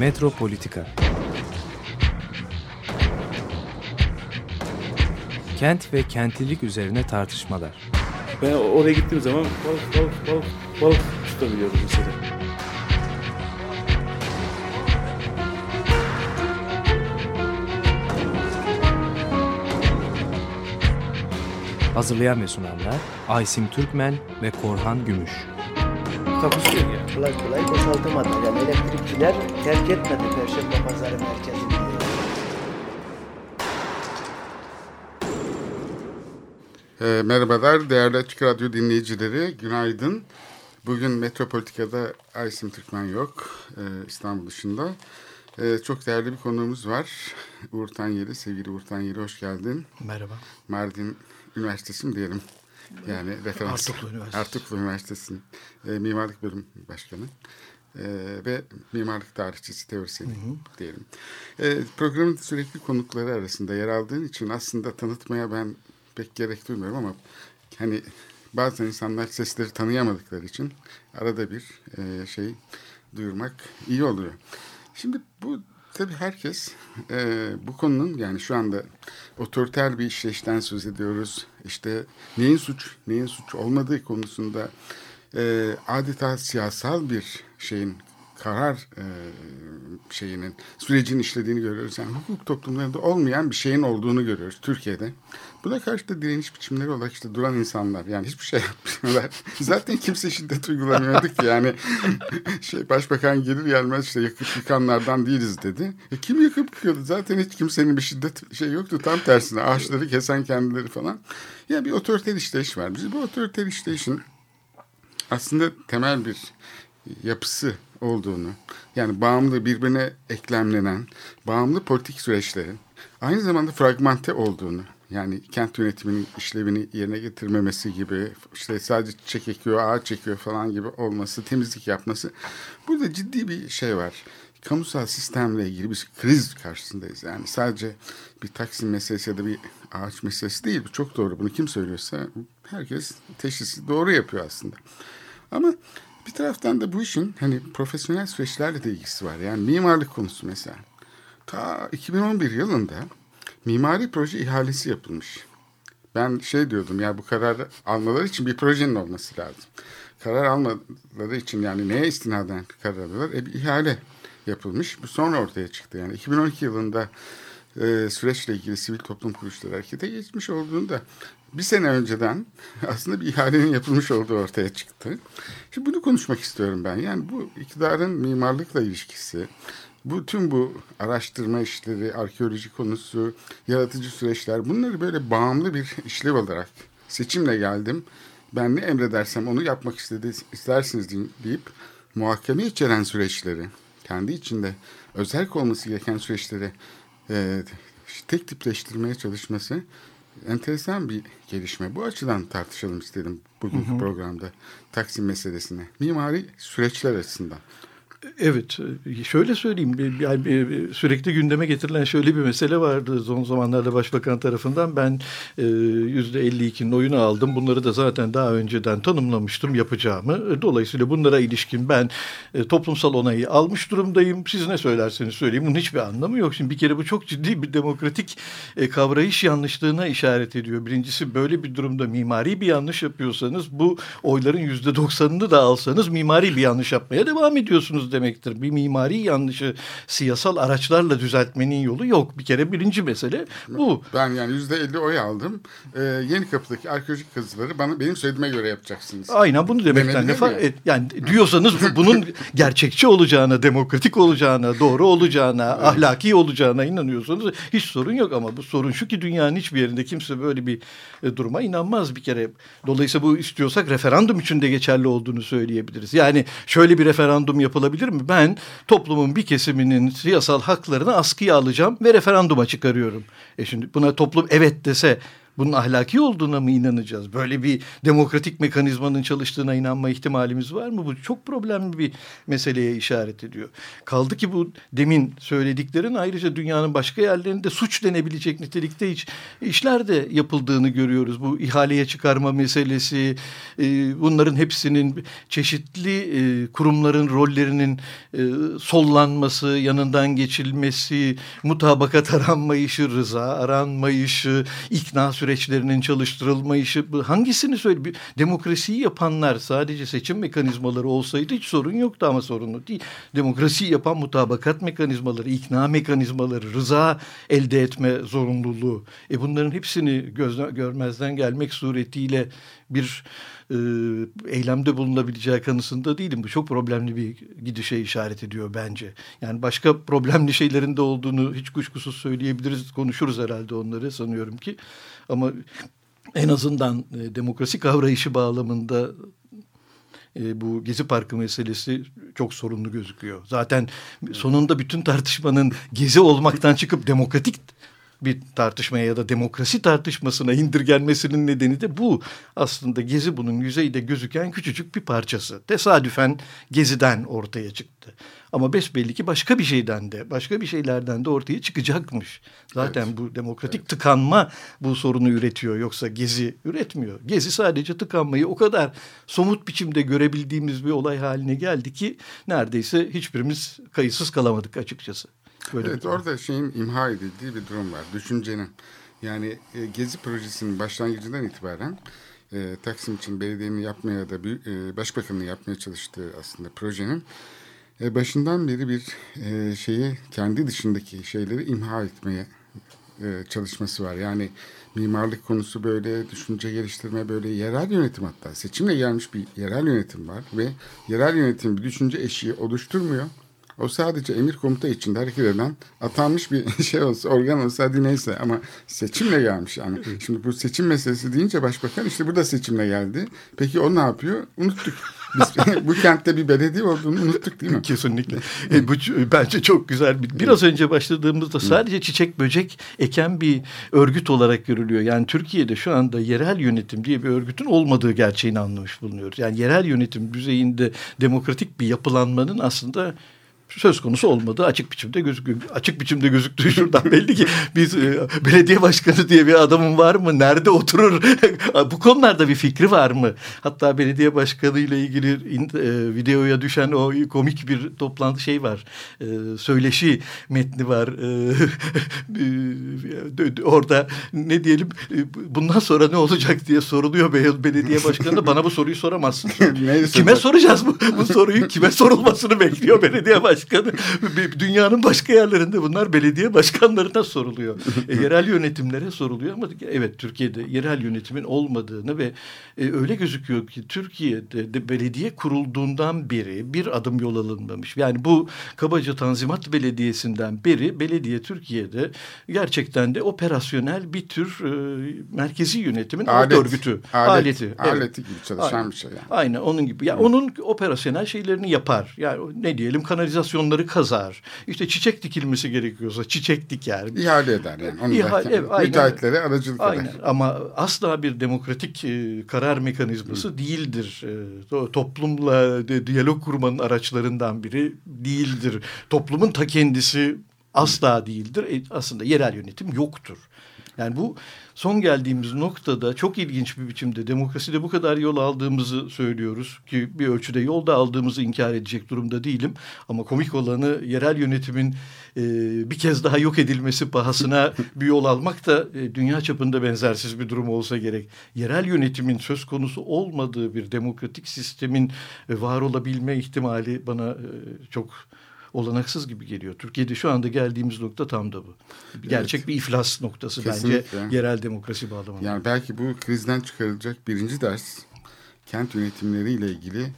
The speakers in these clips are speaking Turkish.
Metropolitika Kent ve kentlilik üzerine tartışmalar. Ben oraya gittiğim zaman balık balık balık balık tutabiliyorum mesela. Hazırlayan ve sunanlar Aysim Türkmen ve Korhan Gümüş. takusuyor ya. Kolay kolay boşaltamadı. Yani elektrikçiler terk etmedi Perşembe Pazarı merkezini. E, merhabalar değerli Açık Radyo dinleyicileri, günaydın. Bugün Metropolitika'da Aysim Türkmen yok, e, İstanbul dışında. E, çok değerli bir konuğumuz var. Uğur Tanyeli, sevgili Uğur Tanyeli hoş geldin. Merhaba. Mardin Üniversitesi mi diyelim? Yani referans. Artuklu Üniversitesi. Artuklu Üniversitesi'nin e, Mimarlık Bölüm Başkanı. E, ve mimarlık tarihçisi, teorisyeni diyelim. E, programın sürekli konukları arasında yer aldığın için aslında tanıtmaya ben pek gerek duymuyorum ama hani bazen insanlar sesleri tanıyamadıkları için arada bir e, şey duyurmak iyi oluyor. Şimdi bu tabii herkes e, bu konunun yani şu anda otoriter bir işleyişten söz ediyoruz. İşte neyin suç, neyin suç olmadığı konusunda e, adeta siyasal bir şeyin karar e, şeyinin sürecin işlediğini görüyoruz. Yani hukuk toplumlarında olmayan bir şeyin olduğunu görüyoruz Türkiye'de. Buna karşı da direniş biçimleri olarak işte duran insanlar yani hiçbir şey yapmıyorlar. Zaten kimse şiddet uygulamıyordu ki yani şey başbakan gelir gelmez işte yakıp yıkanlardan değiliz dedi. E kim yakıp yıkıyordu? Zaten hiç kimsenin bir şiddet şey yoktu. Tam tersine ağaçları kesen kendileri falan. Ya bir otoriter işleyiş var. Biz bu otoriter işleyişin aslında temel bir yapısı olduğunu yani bağımlı birbirine eklemlenen bağımlı politik süreçlerin aynı zamanda fragmente olduğunu yani kent yönetiminin işlevini yerine getirmemesi gibi işte sadece çiçek ekiyor ağaç çekiyor falan gibi olması temizlik yapması burada ciddi bir şey var kamusal sistemle ilgili bir kriz karşısındayız. Yani sadece bir Taksim meselesi ya da bir ağaç meselesi değil. Bu çok doğru. Bunu kim söylüyorsa herkes teşhisi doğru yapıyor aslında. Ama bir taraftan da bu işin hani profesyonel süreçlerle de ilgisi var. Yani mimarlık konusu mesela. Ta 2011 yılında mimari proje ihalesi yapılmış. Ben şey diyordum ya bu kararı almaları için bir projenin olması lazım. Karar almaları için yani neye istinaden karar alıyorlar? E bir ihale yapılmış. Bu sonra ortaya çıktı. Yani 2012 yılında e, süreçle ilgili sivil toplum kuruluşları harekete geçmiş olduğunda bir sene önceden aslında bir ihalenin yapılmış olduğu ortaya çıktı. Şimdi bunu konuşmak istiyorum ben. Yani bu iktidarın mimarlıkla ilişkisi, bu tüm bu araştırma işleri, arkeoloji konusu, yaratıcı süreçler bunları böyle bağımlı bir işlev olarak seçimle geldim. Ben ne emredersem onu yapmak istedi, istersiniz deyip muhakeme içeren süreçleri, kendi içinde özel olması gereken süreçleri e, tek tipleştirmeye çalışması enteresan bir gelişme. Bu açıdan tartışalım istedim bugünkü programda Taksim meselesine. Mimari süreçler açısından. Evet, şöyle söyleyeyim. Yani sürekli gündeme getirilen şöyle bir mesele vardı son zamanlarda başbakan tarafından. Ben yüzde 52'nin oyunu aldım. Bunları da zaten daha önceden tanımlamıştım yapacağımı. Dolayısıyla bunlara ilişkin ben e, toplumsal onayı almış durumdayım. Siz ne söylerseniz söyleyin. Bunun hiçbir anlamı yok. Şimdi bir kere bu çok ciddi bir demokratik e, kavrayış yanlışlığına işaret ediyor. Birincisi böyle bir durumda mimari bir yanlış yapıyorsanız bu oyların yüzde 90'ını da alsanız mimari bir yanlış yapmaya devam ediyorsunuz demektir. Bir mimari yanlışı siyasal araçlarla düzeltmenin yolu yok. Bir kere birinci mesele bu. Ben yani yüzde elli oy aldım. Ee, yeni kapıdaki arkeolojik kazıları bana benim söylediğime göre yapacaksınız. Aynen bunu demekten ne fark et. Yani diyorsanız bunun gerçekçi olacağına, demokratik olacağına, doğru olacağına, evet. ahlaki olacağına inanıyorsanız hiç sorun yok ama bu sorun şu ki dünyanın hiçbir yerinde kimse böyle bir e, duruma inanmaz bir kere. Dolayısıyla bu istiyorsak referandum için de geçerli olduğunu söyleyebiliriz. Yani şöyle bir referandum yapılabilir olabilir mi? Ben toplumun bir kesiminin siyasal haklarını askıya alacağım ve referanduma çıkarıyorum. E şimdi buna toplum evet dese bunun ahlaki olduğuna mı inanacağız? Böyle bir demokratik mekanizmanın çalıştığına inanma ihtimalimiz var mı? Bu çok problemli bir meseleye işaret ediyor. Kaldı ki bu demin söylediklerin ayrıca dünyanın başka yerlerinde suç denebilecek nitelikte hiç işler de yapıldığını görüyoruz. Bu ihaleye çıkarma meselesi, e, bunların hepsinin çeşitli e, kurumların rollerinin e, sollanması, yanından geçilmesi, mutabakat aranmayışı, rıza aranmayışı, ikna süreçlerinin çalıştırılmayışı hangisini söyle? Demokrasiyi yapanlar sadece seçim mekanizmaları olsaydı hiç sorun yoktu ama sorunu değil. Demokrasiyi yapan mutabakat mekanizmaları, ikna mekanizmaları, rıza elde etme zorunluluğu. E bunların hepsini gözden, görmezden gelmek suretiyle bir e, eylemde bulunabileceği kanısında değilim. Bu çok problemli bir gidişe işaret ediyor bence. Yani başka problemli şeylerin de olduğunu hiç kuşkusuz söyleyebiliriz. Konuşuruz herhalde onları sanıyorum ki. Ama en azından e, demokrasi kavrayışı bağlamında e, bu Gezi Parkı meselesi çok sorunlu gözüküyor. Zaten sonunda bütün tartışmanın Gezi olmaktan çıkıp demokratik bir tartışmaya ya da demokrasi tartışmasına indirgenmesinin nedeni de bu. Aslında Gezi bunun yüzeyde gözüken küçücük bir parçası. Tesadüfen Gezi'den ortaya çıktı. Ama besbelli ki başka bir şeyden de, başka bir şeylerden de ortaya çıkacakmış. Zaten evet. bu demokratik evet. tıkanma bu sorunu üretiyor. Yoksa Gezi üretmiyor. Gezi sadece tıkanmayı o kadar somut biçimde görebildiğimiz bir olay haline geldi ki neredeyse hiçbirimiz kayıtsız kalamadık açıkçası. Böyle evet orada şeyin imha edildiği bir durum var. Düşüncenin. Yani e, Gezi projesinin başlangıcından itibaren e, Taksim için belediyenin yapmaya da e, başbakanın yapmaya çalıştığı aslında projenin e, başından beri bir e, şeyi kendi dışındaki şeyleri imha etmeye e, çalışması var. Yani mimarlık konusu böyle, düşünce geliştirme böyle, yerel yönetim hatta seçimle gelmiş bir yerel yönetim var ve yerel yönetim bir düşünce eşiği oluşturmuyor. O sadece emir komuta içinde hareket eden atanmış bir şey olsa, organ olsa hadi neyse ama seçimle gelmiş yani. Şimdi bu seçim meselesi deyince başbakan işte burada seçimle geldi. Peki o ne yapıyor? Unuttuk. Biz bu kentte bir belediye olduğunu unuttuk değil mi? Kesinlikle. e, bu bence çok güzel. Biraz önce başladığımızda sadece çiçek böcek eken bir örgüt olarak görülüyor. Yani Türkiye'de şu anda yerel yönetim diye bir örgütün olmadığı gerçeğini anlamış bulunuyoruz. Yani yerel yönetim düzeyinde demokratik bir yapılanmanın aslında söz konusu olmadığı açık biçimde gözüküyor. Açık biçimde gözüktüğü şuradan belli ki biz e, belediye başkanı diye bir adamın var mı? Nerede oturur? Bu konularda bir fikri var mı? Hatta belediye başkanı ile ilgili e, videoya düşen o komik bir toplantı şey var. E, söyleşi metni var. E, orada ne diyelim e, bundan sonra ne olacak diye soruluyor belediye başkanı. Bana bu soruyu soramazsın. kime soracağız bu, bu soruyu? Kime sorulmasını bekliyor belediye başkanı? Başkanı. Dünyanın başka yerlerinde bunlar belediye başkanlarına soruluyor. E, yerel yönetimlere soruluyor ama evet Türkiye'de yerel yönetimin olmadığını ve e, öyle gözüküyor ki Türkiye'de de belediye kurulduğundan beri bir adım yol alınmamış. Yani bu kabaca Tanzimat Belediyesi'nden beri belediye Türkiye'de gerçekten de operasyonel bir tür e, merkezi yönetimin Alet, örgütü. Alet, aleti. Aleti evet. gibi çalışan Aynen. bir şey yani. Aynen onun gibi. Ya yani onun operasyonel şeylerini yapar. Yani ne diyelim kanalizasyon istasyonları kazar. İşte çiçek dikilmesi gerekiyorsa çiçek diker. İhale eder yani. Onu İhale, evet, aynen. Müteahhitlere aracılık aynen. eder. Ama asla bir demokratik e, karar mekanizması Hı. değildir. E, toplumla de, diyalog kurmanın araçlarından biri değildir. Toplumun ta kendisi asla değildir. E, aslında yerel yönetim yoktur. Yani bu son geldiğimiz noktada çok ilginç bir biçimde demokraside bu kadar yol aldığımızı söylüyoruz ki bir ölçüde yolda aldığımızı inkar edecek durumda değilim. Ama komik olanı yerel yönetimin e, bir kez daha yok edilmesi pahasına bir yol almak da e, dünya çapında benzersiz bir durum olsa gerek. Yerel yönetimin söz konusu olmadığı bir demokratik sistemin e, var olabilme ihtimali bana e, çok olanaksız gibi geliyor. Türkiye'de şu anda geldiğimiz nokta tam da bu. Gerçek evet. bir iflas noktası Kesinlikle. bence yerel demokrasi bağlamında. Yani belki bu krizden çıkarılacak birinci ders kent yönetimleriyle ilgili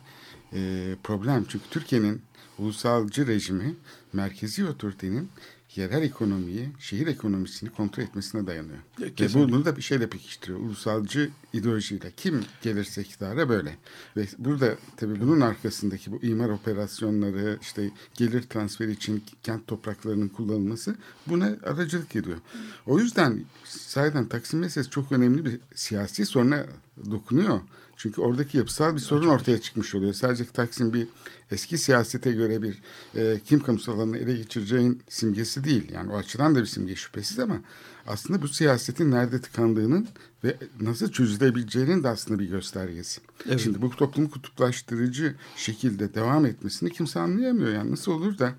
e, problem. Çünkü Türkiye'nin ulusalcı rejimi merkezi otoritenin yerel ekonomiyi, şehir ekonomisini kontrol etmesine dayanıyor. Ve bunu da bir şeyle pekiştiriyor. Ulusalcı ideolojiyle. Kim gelirse iktidara böyle. Ve burada tabii bunun arkasındaki bu imar operasyonları, işte gelir transferi için kent topraklarının kullanılması buna aracılık ediyor. O yüzden sahiden Taksim meselesi çok önemli bir siyasi soruna dokunuyor. Çünkü oradaki yapısal bir sorun ortaya çıkmış oluyor. Sadece Taksim bir eski siyasete göre bir e, kim kamusal alanını ele geçireceğin simgesi değil. Yani o açıdan da bir simge şüphesiz ama aslında bu siyasetin nerede tıkandığının ve nasıl çözülebileceğinin de aslında bir göstergesi. Evet. Şimdi bu toplumu kutuplaştırıcı şekilde devam etmesini kimse anlayamıyor. Yani nasıl olur da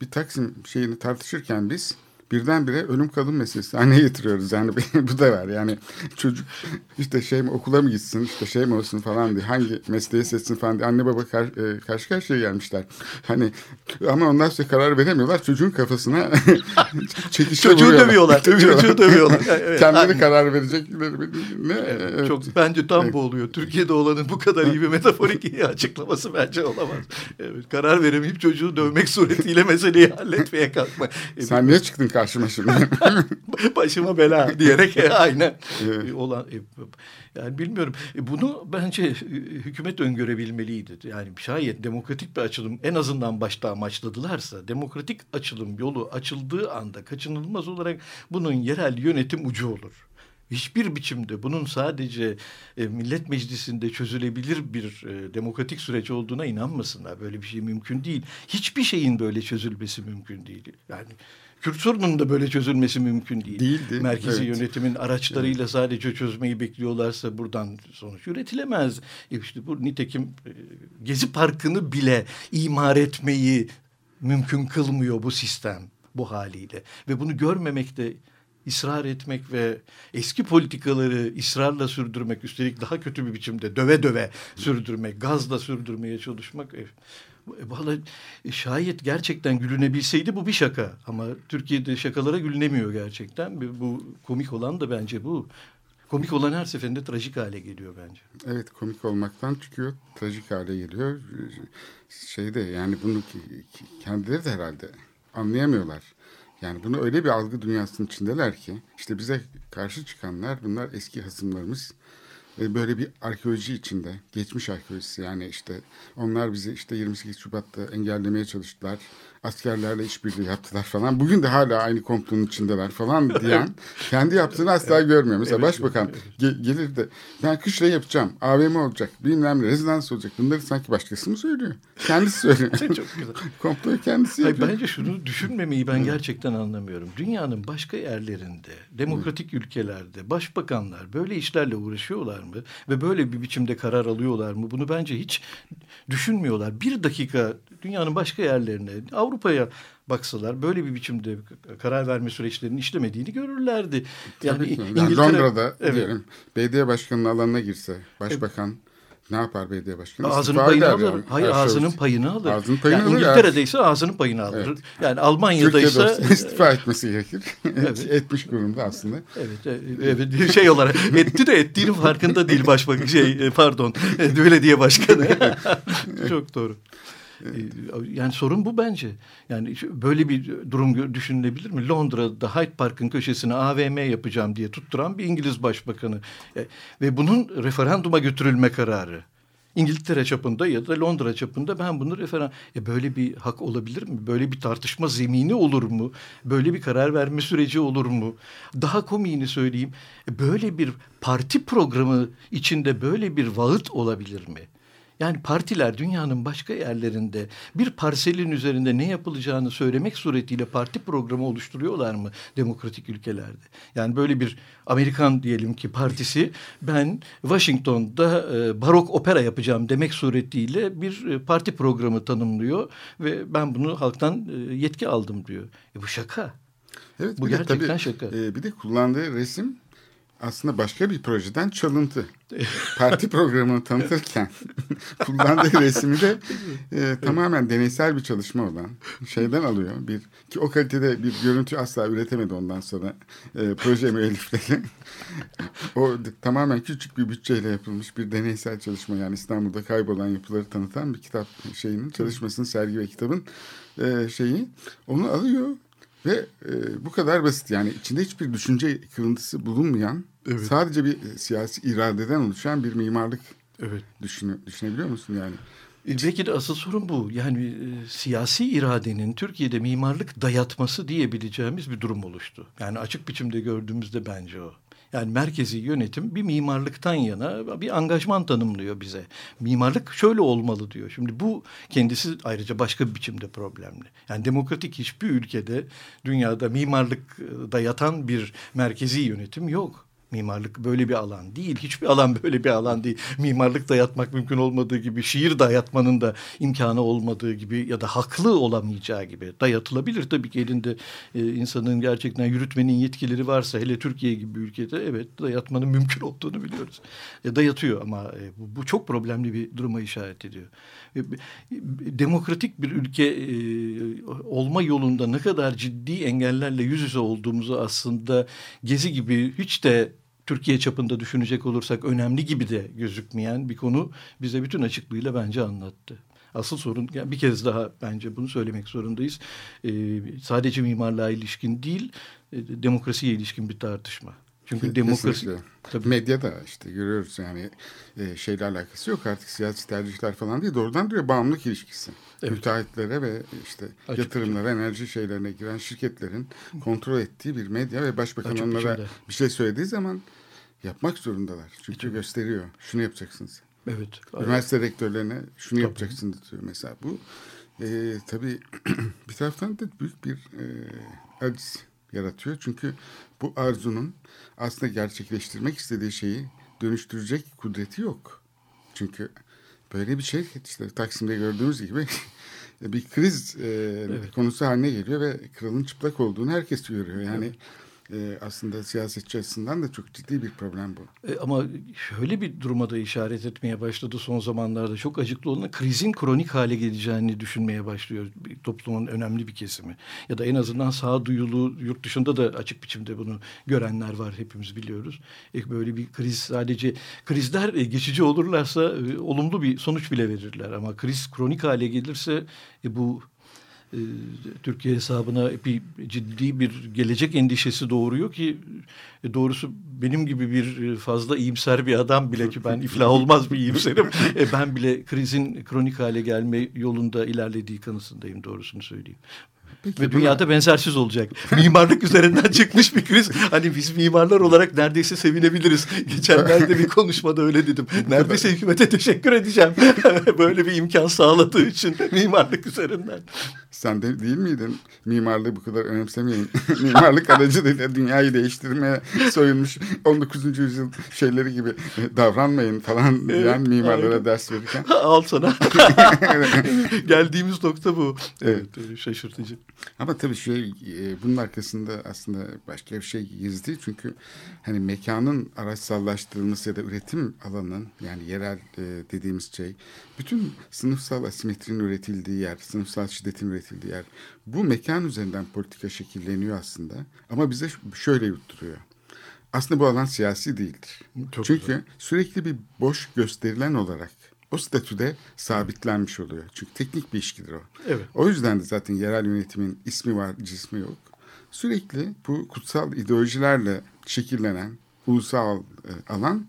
bir Taksim şeyini tartışırken biz birdenbire ölüm kalım meselesi haline getiriyoruz. Yani bu da var. Yani çocuk işte şey mi okula mı gitsin işte şey mi olsun falan diye hangi mesleği seçsin falan diye anne baba kar, e, karşı karşıya gelmişler. Hani ama ondan sonra karar veremiyorlar. Çocuğun kafasına çekişe Çocuğu vuruyorlar. dövüyorlar. Çocuğu dövüyorlar. Evet. Kendileri Aynen. karar verecekler. Ne? Evet. Çok bence tam bu oluyor. Türkiye'de olanın bu kadar iyi bir metaforik açıklaması bence olamaz. Evet, karar veremeyip çocuğu dövmek suretiyle meseleyi halletmeye kalkma. Sen niye çıktın karşıma şimdi? başıma bela diyerek aynen Evet. E, olan e, yani bilmiyorum E, bunu bence hükümet öngörebilmeliydi. Yani şayet demokratik bir açılım en azından başta amaçladılarsa demokratik açılım yolu açıldığı anda kaçınılmaz olarak bunun yerel yönetim ucu olur. Hiçbir biçimde bunun sadece e, millet meclisinde çözülebilir bir e, demokratik süreç olduğuna inanmasınlar. Böyle bir şey mümkün değil. Hiçbir şeyin böyle çözülmesi mümkün değil. Yani Kürt sorununun da böyle çözülmesi mümkün değil. Değildi, Merkezi evet. yönetimin araçlarıyla sadece çözmeyi bekliyorlarsa buradan sonuç üretilemez. E işte bu nitekim e, Gezi Parkı'nı bile imar etmeyi mümkün kılmıyor bu sistem bu haliyle. Ve bunu görmemek de ısrar etmek ve eski politikaları ısrarla sürdürmek üstelik daha kötü bir biçimde döve döve sürdürmek, gazla sürdürmeye çalışmak e, Vallahi şayet gerçekten gülünebilseydi bu bir şaka. Ama Türkiye'de şakalara gülünemiyor gerçekten. Bu komik olan da bence bu. Komik olan her seferinde trajik hale geliyor bence. Evet komik olmaktan çıkıyor. Trajik hale geliyor. Şeyde yani bunu kendileri de herhalde anlayamıyorlar. Yani bunu öyle bir algı dünyasının içindeler ki işte bize karşı çıkanlar bunlar eski hasımlarımız. Böyle bir arkeoloji içinde, geçmiş arkeolojisi yani işte onlar bizi işte 28 Şubat'ta engellemeye çalıştılar. Askerlerle işbirliği yaptılar falan. Bugün de hala aynı komplonun içindeler falan diyen kendi yaptığını asla görmüyor. Mesela Evet, başbakan ge- gelir de ben kışla yapacağım, AVM olacak, bilmem ne, rezidans olacak. Bunları sanki başkası mı söylüyor? Kendisi söylüyor. Çok güzel. Komployu kendisi Hayır, yapıyor. bence şunu düşünmemeyi ben gerçekten anlamıyorum. Dünyanın başka yerlerinde, demokratik ülkelerde başbakanlar böyle işlerle uğraşıyorlar mı? Ve böyle bir biçimde karar alıyorlar mı? Bunu bence hiç düşünmüyorlar. Bir dakika dünyanın başka yerlerine, Avrupa'ya baksalar böyle bir biçimde karar verme süreçlerinin işlemediğini görürlerdi. Yani. Yani İngiltere... Londra'da Evet. diyelim belediye başkanının alanına girse başbakan ne yapar belediye başkanı? Ağzının İstifa payını alır. yani. Hayır Her şey ağzının payını alır. Ağzının payını yani alır, İngiltere'de ise ağzının payını alır. Evet. Yani Almanya'da Türkiye'de istifa etmesi gerekir. Evet. Etmiş durumda aslında. Evet, e, evet şey olarak etti de ettiğinin farkında değil başbakan şey e, pardon e, belediye başkanı. Çok doğru. E, Yani sorun bu bence. Yani böyle bir durum düşünülebilir mi? Londra'da Hyde Park'ın köşesine AVM yapacağım diye tutturan bir İngiliz başbakanı E, ve bunun referanduma götürülme kararı. İngiltere çapında ya da Londra çapında ben bunu referan... E böyle bir hak olabilir mi? Böyle bir tartışma zemini olur mu? Böyle bir karar verme süreci olur mu? Daha komiğini söyleyeyim. E böyle bir parti programı içinde böyle bir vaıt olabilir mi? Yani partiler dünyanın başka yerlerinde bir parselin üzerinde ne yapılacağını söylemek suretiyle parti programı oluşturuyorlar mı demokratik ülkelerde? Yani böyle bir Amerikan diyelim ki partisi ben Washington'da e, barok opera yapacağım demek suretiyle bir e, parti programı tanımlıyor ve ben bunu halktan e, yetki aldım diyor. E bu şaka. Evet, Bu bir de gerçekten tabii, şaka. e, bir de kullandığı resim aslında başka bir projeden çalıntı. Parti programını tanıtırken kullandığı resmi de e, tamamen deneysel bir çalışma olan şeyden alıyor. Bir ki o kalitede bir görüntü asla üretemedi ondan sonra e, proje müellifleri. o tamamen küçük bir bütçeyle yapılmış bir deneysel çalışma yani İstanbul'da kaybolan yapıları tanıtan bir kitap şeyinin çalışmasının sergi ve kitabın e, şeyi onu alıyor Ve e, bu kadar basit yani içinde hiçbir düşünce kırıntısı bulunmayan Evet. sadece bir e, siyasi iradeden oluşan bir mimarlık Evet. düşünü, düşünebiliyor musun yani? E, Belki de asıl sorun bu. Yani e, siyasi iradenin Türkiye'de mimarlık dayatması diyebileceğimiz bir durum oluştu. Yani açık biçimde gördüğümüzde bence o. Yani merkezi yönetim bir mimarlıktan yana bir angajman tanımlıyor bize. Mimarlık şöyle olmalı diyor. Şimdi bu kendisi ayrıca başka bir biçimde problemli. Yani demokratik hiçbir ülkede dünyada mimarlık e, dayatan bir merkezi yönetim yok. Mimarlık böyle bir alan değil. Hiçbir alan böyle bir alan değil. Mimarlık dayatmak mümkün olmadığı gibi, şiir dayatmanın da imkanı olmadığı gibi ya da haklı olamayacağı gibi dayatılabilir. Tabii ki elinde e, insanın gerçekten yürütmenin yetkileri varsa hele Türkiye gibi bir ülkede evet dayatmanın mümkün olduğunu biliyoruz. E, dayatıyor ama e, bu, bu çok problemli bir duruma işaret ediyor. E, e, demokratik bir ülke e, olma yolunda ne kadar ciddi engellerle yüz yüze olduğumuzu aslında Gezi gibi hiç de Türkiye çapında düşünecek olursak önemli gibi de gözükmeyen bir konu bize bütün açıklığıyla bence anlattı. Asıl sorun yani bir kez daha bence bunu söylemek zorundayız. Ee, sadece mimarlığa ilişkin değil, e, demokrasiye ilişkin bir tartışma. Çünkü demokrasi Kesinlikle. tabii Medyada işte görüyoruz yani e, şeyle alakası yok artık siyasi tercihler falan değil doğrudan duruyor bağımlılık ilişkisi. Evet. Müteahhitlere ve işte Açık yatırımlara, enerji şeylerine giren şirketlerin kontrol ettiği bir medya ve başbakan Açık onlara biçimde. bir şey söylediği zaman yapmak zorundalar. Çünkü gösteriyor. Şunu yapacaksınız. evet. Üniversite rektörlerine şunu Tabii. yapacaksınız diyor mesela. Bu e, tabii bir taraftan da büyük bir e, aciz yaratıyor. Çünkü bu arzunun aslında gerçekleştirmek istediği şeyi dönüştürecek kudreti yok. Çünkü böyle bir şey işte Taksim'de gördüğümüz gibi bir kriz e, konusu haline geliyor ve kralın çıplak olduğunu herkes görüyor. Yani e, aslında siyasetçi açısından da çok ciddi bir problem bu. E, ama şöyle bir duruma da işaret etmeye başladı son zamanlarda. Çok acıklı olan krizin kronik hale geleceğini düşünmeye başlıyor bir toplumun önemli bir kesimi. Ya da en azından sağduyulu yurt dışında da açık biçimde bunu görenler var hepimiz biliyoruz. E, böyle bir kriz sadece krizler e, geçici olurlarsa e, olumlu bir sonuç bile verirler. Ama kriz kronik hale gelirse e, bu Türkiye hesabına bir ciddi bir gelecek endişesi doğuruyor ki e, doğrusu benim gibi bir e, fazla iyimser bir adam bile ki ben iflah olmaz bir iyimserim. E, ben bile krizin kronik hale gelme yolunda ilerlediği kanısındayım doğrusunu söyleyeyim. Peki Ve dünyada benzersiz olacak. Mimarlık üzerinden çıkmış bir kriz. Hani biz mimarlar olarak neredeyse sevinebiliriz. Geçenlerde bir konuşmada öyle dedim. Neredeyse hükümete teşekkür edeceğim. Böyle bir imkan sağladığı için mimarlık üzerinden. Sen de değil miydin? Mimarlığı bu kadar önemsemeyin. Mimarlık aracılığıyla dünyayı değiştirmeye soyunmuş 19. yüzyıl şeyleri gibi davranmayın falan diyen mimarlara aynen. ders verirken. Al sana. Geldiğimiz nokta bu. Evet, şaşırtıcı. Ama tabii şey e, bunun arkasında aslında başka bir şey gizli. Çünkü hani mekanın araçsallaştırılması ya da üretim alanının yani yerel e, dediğimiz şey bütün sınıfsal asimetrinin üretildiği yer, sınıfsal şiddetin üretildiği yer. Bu mekan üzerinden politika şekilleniyor aslında. Ama bize şöyle yutturuyor. Aslında bu alan siyasi değildir. Çok Çünkü güzel. sürekli bir boş gösterilen olarak o statüde sabitlenmiş oluyor. Çünkü teknik bir işgidir o. Evet. O yüzden de zaten yerel yönetimin ismi var, cismi yok. Sürekli bu kutsal ideolojilerle şekillenen ulusal e, alan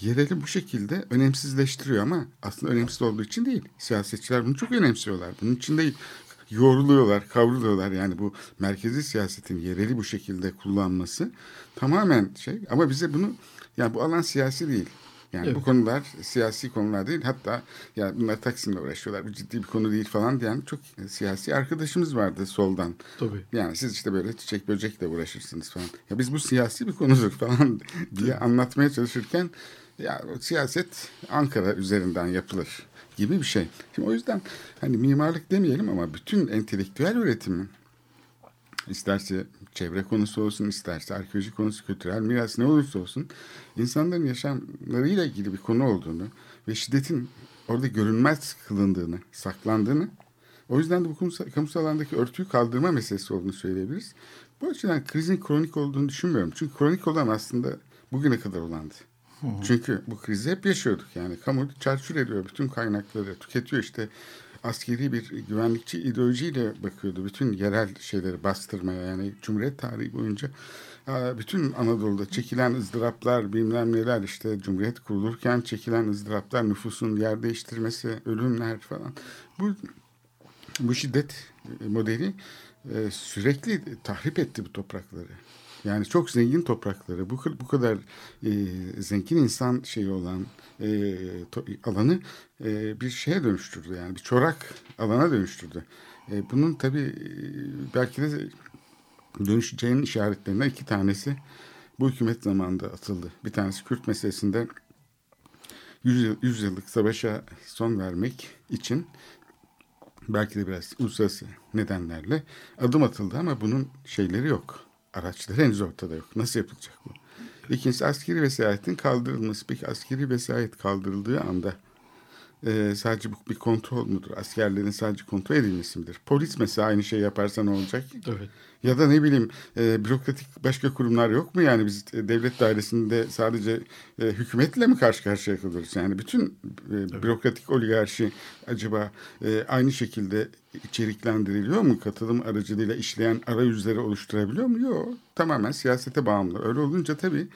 yereli bu şekilde önemsizleştiriyor ama aslında önemsiz olduğu için değil. Siyasetçiler bunu çok önemsiyorlar. Bunun için de yoğruluyorlar, kavruluyorlar. Yani bu merkezi siyasetin yereli bu şekilde kullanması tamamen şey ama bize bunu yani bu alan siyasi değil. Yani Evet. bu konular siyasi konular değil. Hatta ya bunlar Taksim'le uğraşıyorlar. Bu ciddi bir konu değil falan diyen çok siyasi arkadaşımız vardı soldan. Tabii. Yani siz işte böyle çiçek böcekle uğraşırsınız falan. Ya biz bu siyasi bir konudur falan diye anlatmaya çalışırken ya siyaset Ankara üzerinden yapılır gibi bir şey. Şimdi o yüzden hani mimarlık demeyelim ama bütün entelektüel üretimi isterse çevre konusu olsun, isterse arkeoloji konusu, kültürel miras ne olursa olsun insanların yaşamlarıyla ilgili bir konu olduğunu ve şiddetin orada görünmez kılındığını, saklandığını o yüzden de bu kamusal, kamusal alandaki örtüyü kaldırma meselesi olduğunu söyleyebiliriz. Bu açıdan krizin kronik olduğunu düşünmüyorum. Çünkü kronik olan aslında bugüne kadar olandı. Çünkü bu krizi hep yaşıyorduk yani. Kamu çarçur ediyor bütün kaynakları, tüketiyor işte askeri bir güvenlikçi ideolojiyle bakıyordu. Bütün yerel şeyleri bastırmaya yani Cumhuriyet tarihi boyunca bütün Anadolu'da çekilen ızdıraplar bilmem neler işte Cumhuriyet kurulurken çekilen ızdıraplar nüfusun yer değiştirmesi ölümler falan bu bu şiddet modeli e, sürekli tahrip etti bu toprakları. Yani çok zengin toprakları, bu, bu kadar e, zengin insan şeyi olan e, to, alanı e, bir şeye dönüştürdü. Yani bir çorak alana dönüştürdü. E, bunun tabii e, belki de dönüşeceğinin işaretlerinden iki tanesi bu hükümet zamanında atıldı. Bir tanesi Kürt meselesinde 100, yıl, 100 yıllık savaşa son vermek için belki de biraz uluslararası nedenlerle adım atıldı ama bunun şeyleri yok. Araçları henüz ortada yok. Nasıl yapılacak bu? İkincisi askeri vesayetin kaldırılması. Peki askeri vesayet kaldırıldığı anda e, sadece bu bir kontrol mudur? Askerlerin sadece kontrol edilmesi midir? Polis mesela aynı şey yaparsa ne olacak? Evet. Ya da ne bileyim e, bürokratik başka kurumlar yok mu? Yani biz e, devlet dairesinde sadece e, hükümetle mi karşı karşıya kalırız? Yani bütün e, evet. bürokratik oligarşi acaba e, aynı şekilde içeriklendiriliyor mu? Katılım aracılığıyla işleyen arayüzleri oluşturabiliyor mu? Yok. Tamamen siyasete bağımlı. Öyle olunca tabii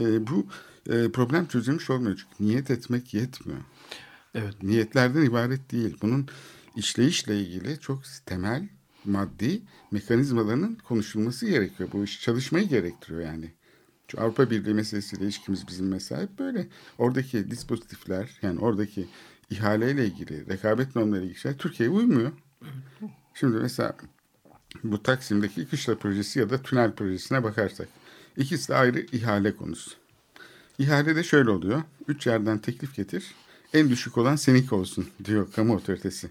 e, bu e, problem çözülmüş olmuyor. Çünkü niyet etmek yetmiyor. Evet. Niyetlerden ibaret değil. Bunun işleyişle ilgili çok temel maddi mekanizmalarının konuşulması gerekiyor. Bu iş çalışmayı gerektiriyor yani. Çünkü Avrupa Birliği meselesiyle ilişkimiz bizim mesela böyle. Oradaki dispozitifler yani oradaki ihaleyle ilgili, rekabet normları ilgili şeyler Türkiye'ye uymuyor. Şimdi mesela bu Taksim'deki kışla projesi ya da tünel projesine bakarsak ikisi de ayrı ihale konusu. İhalede şöyle oluyor. Üç yerden teklif getir. En düşük olan seninki olsun diyor kamu otoritesi.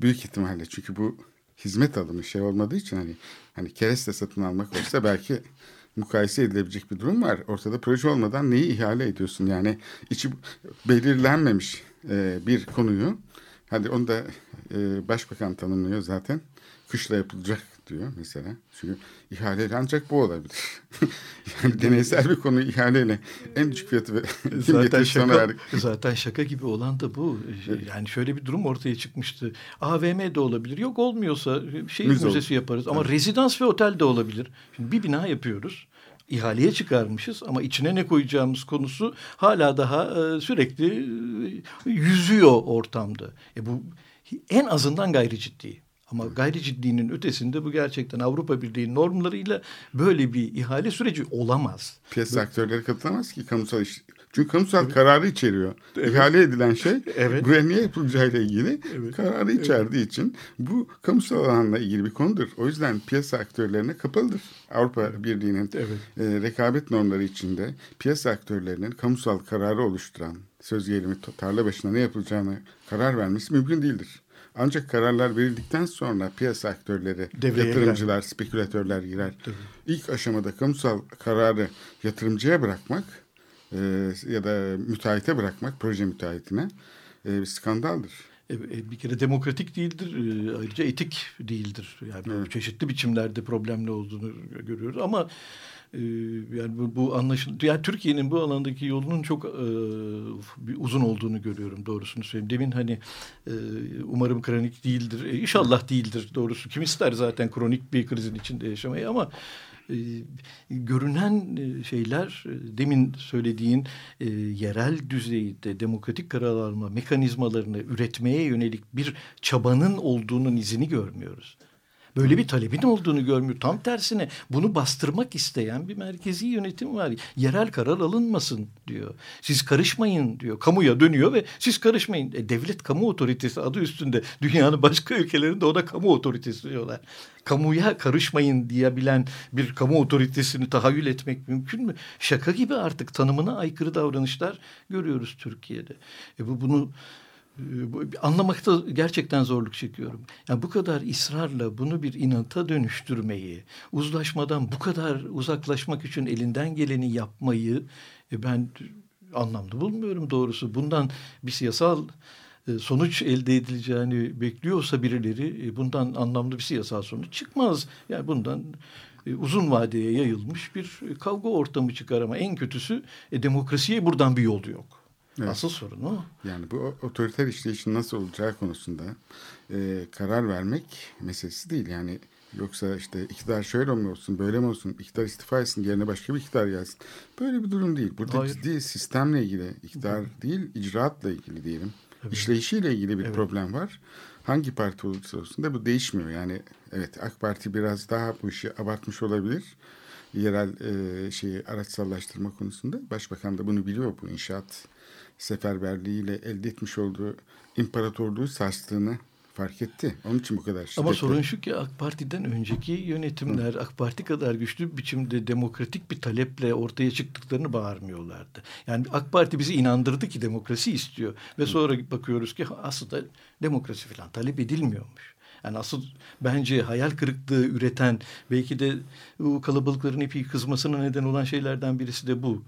Büyük ihtimalle çünkü bu hizmet alımı şey olmadığı için hani hani kereste satın almak olsa belki mukayese edilebilecek bir durum var. Ortada proje olmadan neyi ihale ediyorsun? Yani içi belirlenmemiş e, bir konuyu hadi onu da e, başbakan tanımlıyor zaten. Kışla yapılacak diyor mesela. Çünkü ihaleyle ancak bu olabilir. yani deneysel bir konu ihaleyle en düşük fiyatı ve zaten şaka, zaten şaka gibi olan da bu. Yani şöyle bir durum ortaya çıkmıştı. AVM de olabilir. Yok olmuyorsa şehir Müze müzesi yaparız. Ama evet. rezidans ve otel de olabilir. Şimdi bir bina yapıyoruz ihaleye çıkarmışız ama içine ne koyacağımız konusu hala daha e, sürekli e, yüzüyor ortamda. E bu en azından gayri ciddi. Ama gayri ciddinin ötesinde bu gerçekten Avrupa Birliği normlarıyla böyle bir ihale süreci olamaz. Piyasa böyle... aktörleri katılamaz ki kamusal iş. Çünkü kamusal evet. kararı içeriyor. Evet. İhale edilen şey evet. buraya niye yapılacağıyla ilgili evet. kararı içerdiği evet. için bu kamusal alanla ilgili bir konudur. O yüzden piyasa aktörlerine kapalıdır. Avrupa Birliği'nin evet. e, rekabet normları içinde piyasa aktörlerinin kamusal kararı oluşturan söz gelimi tarla başına ne yapılacağını karar vermesi mümkün değildir. Ancak kararlar verildikten sonra piyasa aktörleri, Devreye yatırımcılar, girer. spekülatörler girer. Tabii. İlk aşamada kamusal kararı yatırımcıya bırakmak e, ya da müteahhite bırakmak, proje müteahhitine e, bir skandaldır. E, e, bir kere demokratik değildir, e, ayrıca etik değildir. Yani evet. çeşitli biçimlerde problemli olduğunu görüyoruz ama ee, yani bu, bu anlaşıl yani Türkiye'nin bu alandaki yolunun çok e, uzun olduğunu görüyorum doğrusunu söyleyeyim. Demin hani e, umarım kronik değildir. E, inşallah değildir doğrusu. Kim ister zaten kronik bir krizin içinde yaşamayı ama e, görünen e, şeyler e, demin söylediğin e, yerel düzeyde demokratik karar alma mekanizmalarını üretmeye yönelik bir çabanın olduğunun izini görmüyoruz. Böyle bir talebin olduğunu görmüyor. Tam tersine bunu bastırmak isteyen bir merkezi yönetim var. Yerel karar alınmasın diyor. Siz karışmayın diyor. Kamuya dönüyor ve siz karışmayın. E, devlet kamu otoritesi adı üstünde. Dünyanın başka ülkelerinde ona kamu otoritesi diyorlar. Kamuya karışmayın diyebilen bir kamu otoritesini tahayyül etmek mümkün mü? Şaka gibi artık tanımına aykırı davranışlar görüyoruz Türkiye'de. E bu bunu anlamakta gerçekten zorluk çekiyorum. Yani bu kadar ısrarla bunu bir inanta dönüştürmeyi, uzlaşmadan bu kadar uzaklaşmak için elinden geleni yapmayı e, ben anlamlı bulmuyorum doğrusu. Bundan bir siyasal e, sonuç elde edileceğini bekliyorsa birileri e, bundan anlamlı bir siyasal sonuç çıkmaz. Yani bundan uzun vadeye yayılmış bir kavga ortamı çıkar ama en kötüsü demokrasiye buradan bir yolu yok. Evet. Asıl sorun o. Yani bu otoriter işleyişin nasıl olacağı konusunda e, karar vermek meselesi değil. Yani yoksa işte iktidar şöyle mi olsun, böyle mi olsun, iktidar istifa etsin, yerine başka bir iktidar gelsin. Böyle bir durum değil. Burada Hayır. ciddi sistemle ilgili, iktidar değil, icraatla ilgili diyelim. İşleyişiyle ilgili bir problem var. Hangi parti olursa olsun da bu değişmiyor. Yani evet AK Parti biraz daha bu işi abartmış olabilir. Yerel e, şeyi araçsallaştırma konusunda. Başbakan da bunu biliyor bu inşaat seferberliğiyle elde etmiş olduğu imparatorluğu sarstığını fark etti. Onun için bu kadar şiddetli. Ama sorun şu ki AK Parti'den önceki yönetimler AK Parti kadar güçlü bir biçimde demokratik bir taleple ortaya çıktıklarını bağırmıyorlardı. Yani AK Parti bizi inandırdı ki demokrasi istiyor ve sonra bakıyoruz ki aslında demokrasi falan talep edilmiyormuş. Yani asıl bence hayal kırıklığı üreten belki de bu kalabalıkların epey kızmasına neden olan şeylerden birisi de bu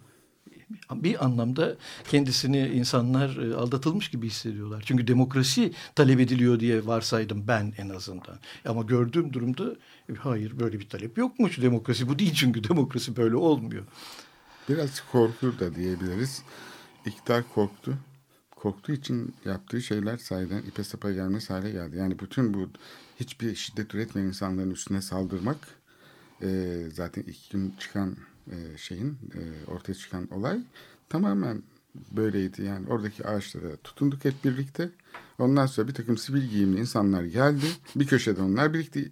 bir anlamda kendisini insanlar e, aldatılmış gibi hissediyorlar. Çünkü demokrasi talep ediliyor diye varsaydım ben en azından. Ama gördüğüm durumda e, hayır böyle bir talep yokmuş. Demokrasi bu değil çünkü demokrasi böyle olmuyor. Biraz korku da diyebiliriz. İktidar korktu. Korktuğu için yaptığı şeyler sayeden ipe sapa gelmez hale geldi. Yani bütün bu hiçbir şiddet üretmeyen insanların üstüne saldırmak e, zaten ilk gün çıkan e, şeyin e, ortaya çıkan olay tamamen böyleydi. Yani oradaki ağaçlara tutunduk hep birlikte. Ondan sonra bir takım sivil giyimli insanlar geldi. Bir köşede onlar birlikte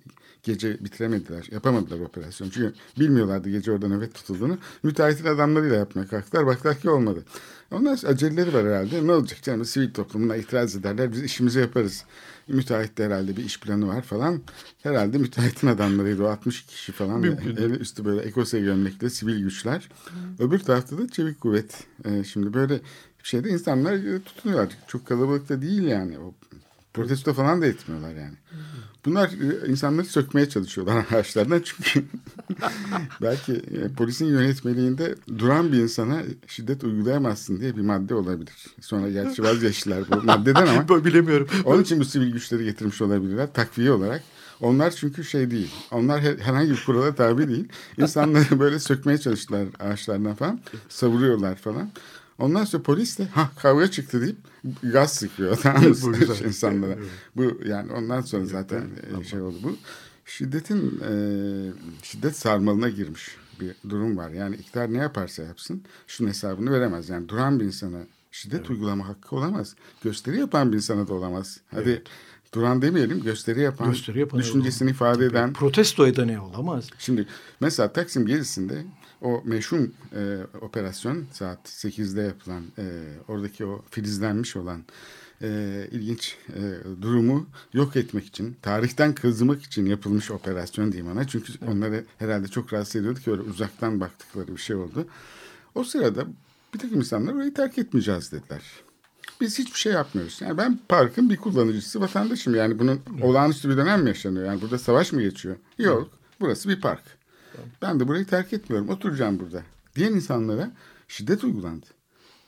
gece bitiremediler. Yapamadılar operasyon. Çünkü bilmiyorlardı gece orada nöbet tutulduğunu. Müteahhitin adamlarıyla yapmaya kalktılar. Baktılar ki olmadı. Sonra aceleleri var herhalde. Ne olacak canım sivil toplumuna itiraz ederler. Biz işimizi yaparız. Müteahhitte herhalde bir iş planı var falan. Herhalde müteahhitin adamlarıydı o 60 kişi falan. Eli üstü böyle ekose gömlekli sivil güçler. Öbür tarafta da çevik kuvvet. Ee, şimdi böyle bir şeyde insanlar e, tutunuyor artık. Çok kalabalık da değil yani. O protesto falan da etmiyorlar yani. Bunlar e, insanları sökmeye çalışıyorlar ağaçlardan çünkü belki e, polisin yönetmeliğinde duran bir insana şiddet uygulayamazsın diye bir madde olabilir. Sonra gerçi vazgeçtiler bu maddeden ama Bilemiyorum. onun için bu sivil güçleri getirmiş olabilirler takviye olarak. Onlar çünkü şey değil. Onlar her- herhangi bir kurala tabi değil. İnsanları böyle sökmeye çalıştılar ağaçlardan falan. Savuruyorlar falan. Ondan sonra polis de ha kavga çıktı deyip gaz sıkıyor tamam mı Bu güzel. insanlara. Bu yani ondan sonra zaten e, şey oldu bu. Şiddetin e, şiddet sarmalına girmiş bir durum var. Yani iktidar ne yaparsa yapsın şunun hesabını veremez. Yani duran bir insana şiddet uygulama hakkı olamaz. Gösteri yapan bir insana da olamaz. Hadi duran demeyelim gösteri yapan, Gösteri yapan düşüncesini ifade eden Protesto eden ne olamaz? Şimdi mesela Taksim gezisinde o meşhur e, operasyon saat 8'de yapılan e, oradaki o filizlenmiş olan e, ilginç e, durumu yok etmek için, tarihten kazımak için yapılmış operasyon diyeyim ona. Çünkü onları herhalde çok rahatsız ediyordu ki öyle uzaktan baktıkları bir şey oldu. O sırada bir takım insanlar orayı terk etmeyeceğiz dediler. Biz hiçbir şey yapmıyoruz. Yani ben parkın bir kullanıcısı vatandaşım. Yani bunun olağanüstü bir dönem mi yaşanıyor? Yani burada savaş mı geçiyor? Yok. Burası bir park. Ben de burayı terk etmiyorum. Oturacağım burada. Diyen insanlara şiddet uygulandı.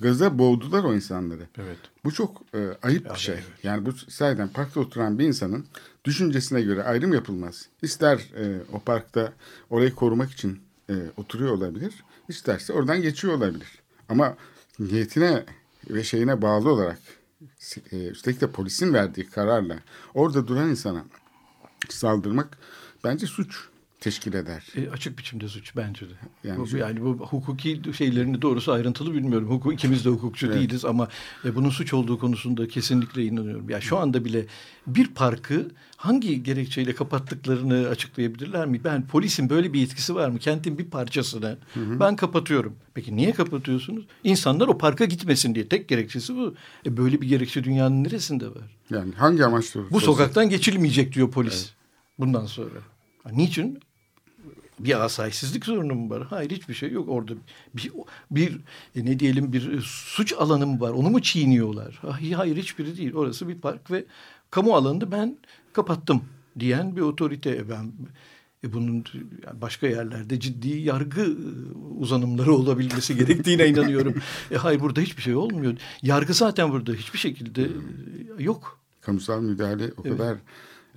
Gaza boğdular o insanları. Evet. Bu çok e, ayıp bir şey. Yani bu sayeden parkta oturan bir insanın düşüncesine göre ayrım yapılmaz. İster e, o parkta orayı korumak için e, oturuyor olabilir. isterse oradan geçiyor olabilir. Ama niyetine ve şeyine bağlı olarak e, üstelik de polisin verdiği kararla orada duran insana saldırmak bence suç teşkil eder. E, açık biçimde suç bence de. Yani Yani, bu, yani bu hukuki şeylerini doğrusu ayrıntılı bilmiyorum. Hukuk, ikimiz de hukukçu Evet. değiliz ama e, bunun suç olduğu konusunda kesinlikle inanıyorum. Ya şu anda bile bir parkı hangi gerekçeyle kapattıklarını açıklayabilirler mi? Ben polisin böyle bir yetkisi var mı? Kentin bir parçasını ben kapatıyorum. Peki niye kapatıyorsunuz? İnsanlar o parka gitmesin diye. Tek gerekçesi bu. E, böyle bir gerekçe dünyanın neresinde var? Yani hangi amaçla Bu sokaktan geçilmeyecek diyor polis. Bundan sonra. Niçin? Bir asayişsizlik sorunu mu var? Hayır hiçbir şey yok. Orada bir, bir e, ne diyelim bir e, suç alanı mı var? Onu mu çiğniyorlar? Hayır, hayır hiçbiri değil. Orası bir park ve kamu alanını ben kapattım diyen bir otorite. E, Ben e, bunun başka yerlerde ciddi yargı uzanımları olabilmesi gerektiğine inanıyorum. E, hayır burada hiçbir şey olmuyor. Yargı zaten burada hiçbir şekilde yok. kamusal müdahale o kadar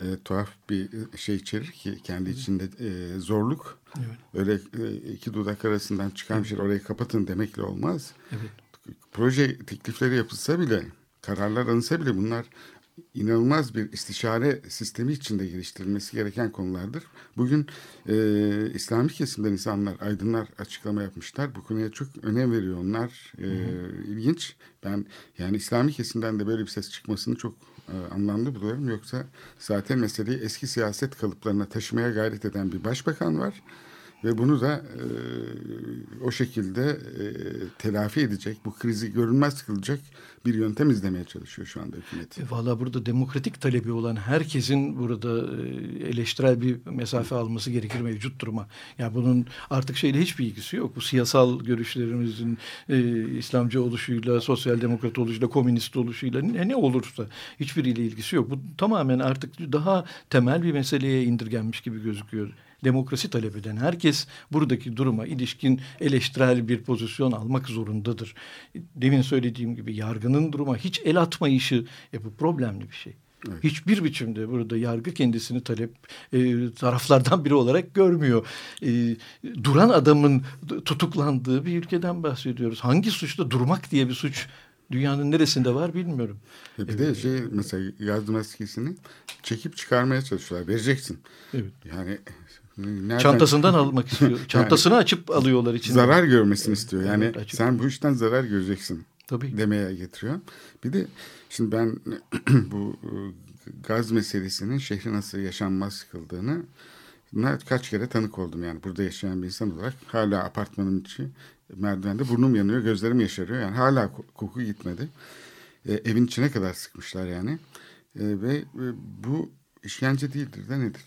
e, tuhaf bir şey içerir ki kendi içinde e, zorluk. Evet. Öyle e, iki dudak arasından çıkan bir şey orayı kapatın demekle olmaz. Evet. proje teklifleri yapılsa bile, kararlar alınsa bile bunlar inanılmaz bir istişare sistemi içinde geliştirilmesi gereken konulardır. Bugün e, İslami kesimden insanlar, aydınlar açıklama yapmışlar. Bu konuya çok önem veriyor onlar. E, ilginç. Ben yani İslami kesimden de böyle bir ses çıkmasını çok e, anlamlı buluyorum. Yoksa zaten meseleyi eski siyaset kalıplarına taşımaya gayret eden bir başbakan var. Ve bunu da e, o şekilde e, telafi edecek, bu krizi görünmez kılacak bir yöntem izlemeye çalışıyor şu anda hükümet. E, Valla burada demokratik talebi olan herkesin burada e, eleştirel bir mesafe alması gerekir mevcut duruma. Yani bunun artık şeyle hiçbir ilgisi yok. Bu siyasal görüşlerimizin e, İslamcı oluşuyla, sosyal demokrat oluşuyla, komünist oluşuyla ne, ne olursa hiçbiriyle ilgisi yok. Bu tamamen artık daha temel bir meseleye indirgenmiş gibi gözüküyor demokrasi talep eden herkes buradaki duruma ilişkin eleştirel bir pozisyon almak zorundadır. Demin söylediğim gibi yargının duruma hiç el atmayışı e, bu problemli bir şey. Evet. Hiçbir biçimde burada yargı kendisini talep e, taraflardan biri olarak görmüyor. E, duran adamın tutuklandığı bir ülkeden bahsediyoruz. Hangi suçta durmak diye bir suç dünyanın neresinde var bilmiyorum. E bir de şey mesela gaz maskesini çekip çıkarmaya çalışıyorlar. Vereceksin. Evet. Yani Nereden? Çantasından almak istiyor. Çantasını yani, açıp alıyorlar içinde. Zarar görmesini istiyor. Yani evet, sen bu işten zarar göreceksin. Tabii. demeye getiriyor. Bir de şimdi ben bu e, gaz meselesinin şehri nasıl yaşanmaz kıldığını kaç kere tanık oldum yani burada yaşayan bir insan olarak hala apartmanın içi merdivende burnum yanıyor gözlerim yaşarıyor yani hala koku gitmedi e, evin içine kadar sıkmışlar yani e, ve e, bu işkence değildir de nedir?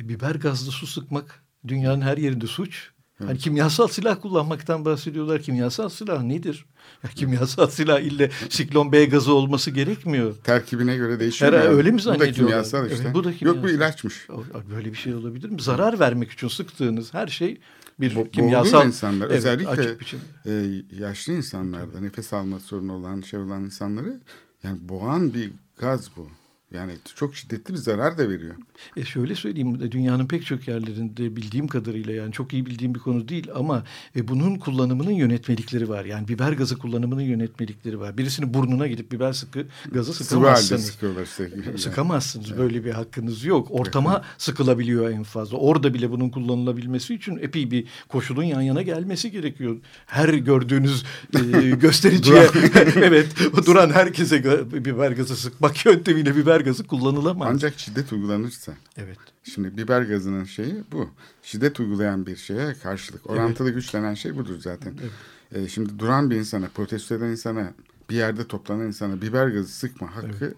E, biber gazlı su sıkmak dünyanın her yerinde suç. Hani kimyasal silah kullanmaktan bahsediyorlar. Kimyasal silah nedir? Ya kimyasal silah ille siklon B gazı olması gerekmiyor. Terkibine göre değişiyor. Her, öyle mi zannediyorlar? Bu da kimyasal işte. Evet, bu da kimyasal. Yok bu ilaçmış. Böyle bir şey olabilir mi? Zarar vermek için sıktığınız her şey bir Bo kimyasal. insanlar evet, özellikle e, yaşlı insanlarda nefes alma sorunu olan şey olan insanları yani boğan bir gaz bu. Yani çok şiddetli bir zarar da veriyor. E şöyle söyleyeyim dünyanın pek çok yerlerinde bildiğim kadarıyla yani çok iyi bildiğim bir konu değil ama e, bunun kullanımının yönetmelikleri var. Yani biber gazı kullanımının yönetmelikleri var. Birisini burnuna gidip biber sıkı gazı sıkamazsınız. Işte. Sıkamazsınız. Evet. Böyle bir hakkınız yok. Ortama evet. sıkılabiliyor en fazla. Orada bile bunun kullanılabilmesi için epey bir koşulun yan yana gelmesi gerekiyor. Her gördüğünüz e, göstericiye evet duran herkese biber gazı sıkmak yöntemiyle biber gazı kullanılamaz. Ancak şiddet uygulanırsa. Evet. Şimdi biber gazının şeyi bu. Şiddet uygulayan bir şeye karşılık. Orantılı evet. güçlenen şey budur zaten. Evet. Ee, şimdi duran bir insana, protesto eden insana, bir yerde toplanan insana biber gazı sıkma hakkı evet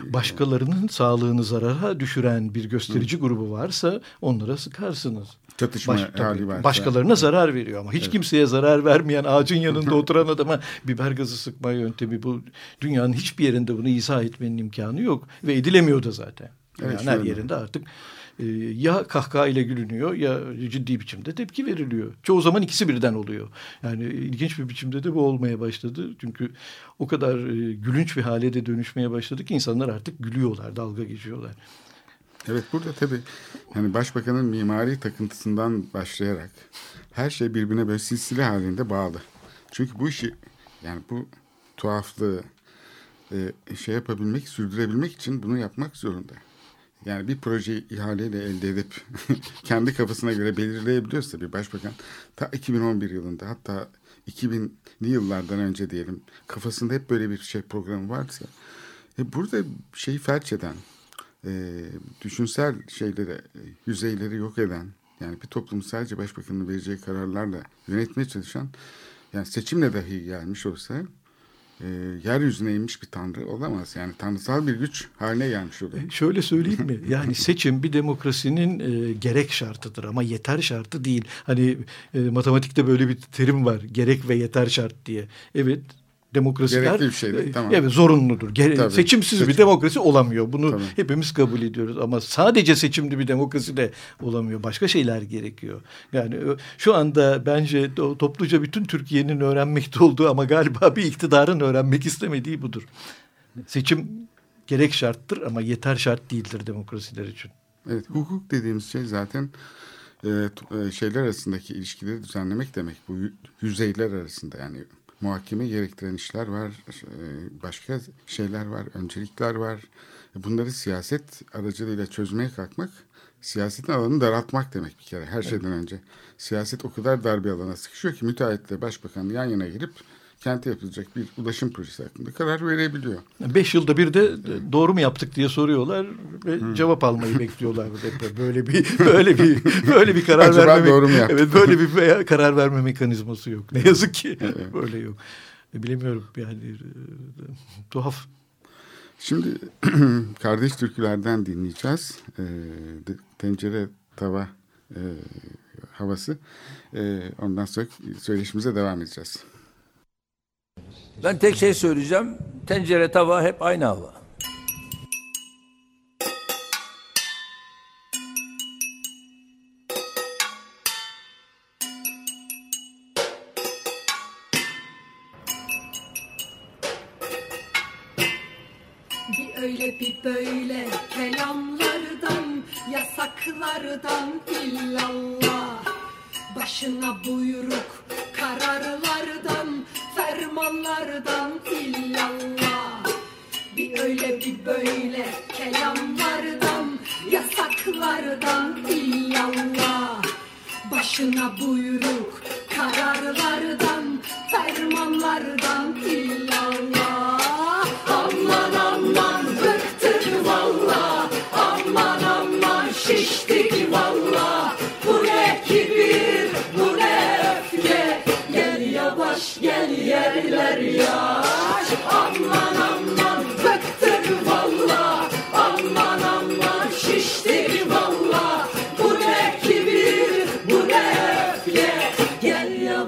başkalarının sağlığını zarara düşüren bir gösterici Hı. grubu varsa onlara sıkarsınız. Çatışma Baş, hali varsa. Başkalarına zarar veriyor ama hiç evet. kimseye zarar vermeyen ağacın yanında oturan adama biber gazı sıkma yöntemi bu dünyanın hiçbir yerinde bunu izah etmenin imkanı yok ve edilemiyor da zaten. Evet, yani her yerinde artık ya kahkaha ile gülünüyor ya ciddi biçimde tepki veriliyor. Çoğu zaman ikisi birden oluyor. Yani ilginç bir biçimde de bu olmaya başladı. Çünkü o kadar e, gülünç bir hale de dönüşmeye başladı ki insanlar artık gülüyorlar, dalga geçiyorlar. Evet burada tabii hani başbakanın mimari takıntısından başlayarak her şey birbirine böyle silsile halinde bağlı. Çünkü bu işi yani bu tuhaflığı e, şey yapabilmek, sürdürebilmek için bunu yapmak zorunda. Yani bir projeyi ihaleyle elde edip kendi kafasına göre belirleyebiliyorsa bir başbakan ta 2011 yılında hatta 2000'li yıllardan önce diyelim kafasında hep böyle bir şey programı varsa e burada şeyi felç eden e, düşünsel şeyleri yüzeyleri yok eden yani bir toplum sadece başbakanın vereceği kararlarla yönetmeye çalışan yani seçimle dahi gelmiş olsa e, yeryüzüne inmiş bir tanrı olamaz. Yani tanrısal bir güç haline gelmiş oluyor. E, şöyle söyleyeyim mi? Yani seçim bir demokrasinin e, gerek şartıdır ama yeter şartı değil. Hani e, matematikte böyle bir terim var. Gerek ve yeter şart diye. Evet demokrasiler Gerekli bir şeydir, tamam. evet zorunludur. Gere Tabii. Seçimsiz Seçim. bir demokrasi olamıyor. Bunu Tabii. hepimiz kabul ediyoruz ama sadece seçimli bir demokrasi de olamıyor. Başka şeyler gerekiyor. Yani şu anda bence topluca bütün Türkiye'nin öğrenmekte olduğu ama galiba bir iktidarın öğrenmek istemediği budur. Seçim gerek şarttır ama yeter şart değildir demokrasiler için. Evet, hukuk dediğimiz şey zaten e, şeyler arasındaki ilişkileri düzenlemek demek. Bu yüzeyler arasında yani muhakeme gerektiren işler var, e, başka şeyler var, öncelikler var. Bunları siyaset aracılığıyla çözmeye kalkmak, siyasetin alanını daraltmak demek bir kere her şeyden önce. Siyaset o kadar dar bir alana sıkışıyor ki müteahhitle başbakan yan yana girip kente yapılacak bir ulaşım projesi hakkında karar verebiliyor. Beş yılda bir de doğru mu yaptık diye soruyorlar ve cevap almayı bekliyorlar. Böyle bir böyle bir böyle bir karar Acaba verme doğru mu? Evet böyle bir veya karar verme mekanizması yok. Ne yazık ki böyle yok. Bilemiyorum yani e, tuhaf. Şimdi kardeş türkülerden dinleyeceğiz. E, tencere tava e, havası. E, ondan sonra söyleşimize devam edeceğiz. Ben tek şey söyleyeceğim. Tencere tava hep aynı hava.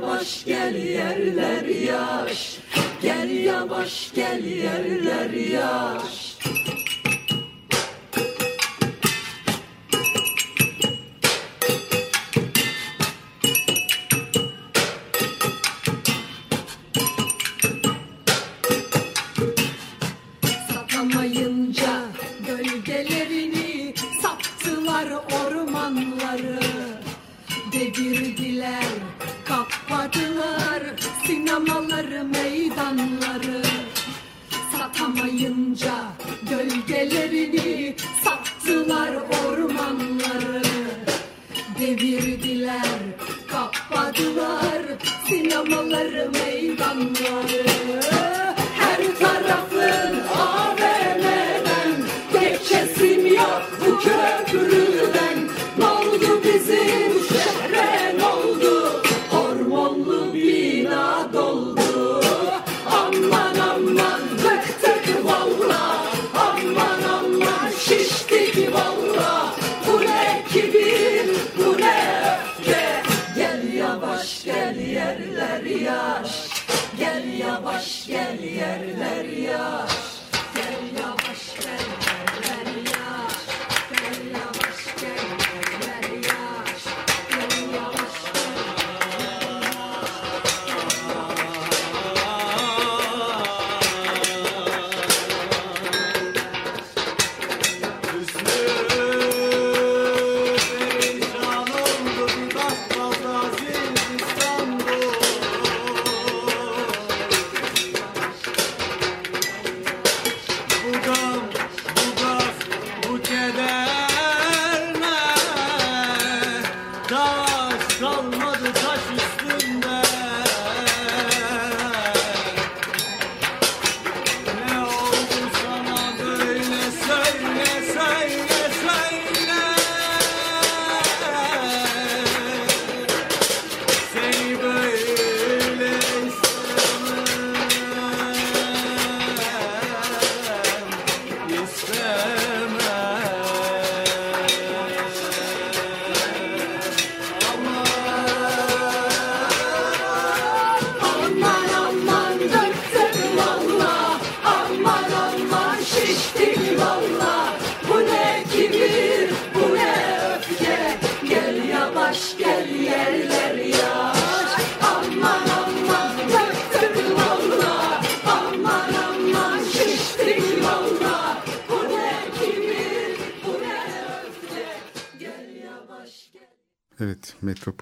Yavaş gel yerler yaş. Gel yavaş gel yerler yaş.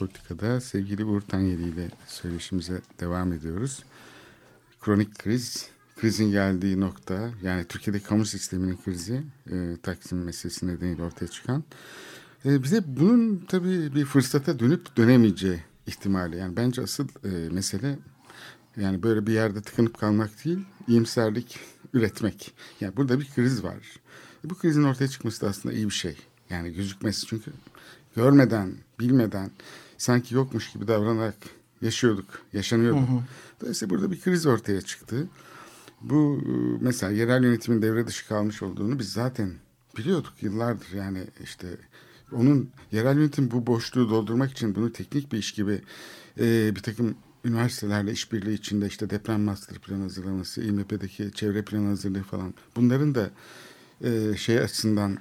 Evet, Metropolitika'da sevgili Uğur Tanyeli ile söyleşimize devam ediyoruz. kronik kriz, krizin geldiği nokta yani Türkiye'de kamu sisteminin krizi e, Taksim meselesi nedeniyle ortaya çıkan. E, bize bunun tabii bir fırsata dönüp dönemeyeceği ihtimali. Yani bence asıl e, mesele yani böyle bir yerde tıkınıp kalmak değil, iyimserlik üretmek. Yani burada bir kriz var. Bu krizin ortaya çıkması da aslında iyi bir şey. Yani gözükmesi çünkü görmeden, bilmeden sanki yokmuş gibi davranarak yaşıyorduk, yaşanıyordu. Dolayısıyla burada bir kriz ortaya çıktı. Bu e, mesela yerel yönetimin devre dışı kalmış olduğunu biz zaten biliyorduk yıllardır. Yani işte onun yerel yönetim bu boşluğu doldurmak için bunu teknik bir iş gibi e, bir takım üniversitelerle işbirliği içinde işte deprem master plan hazırlaması, İMP'deki çevre planı hazırlığı falan bunların da e, şey açısından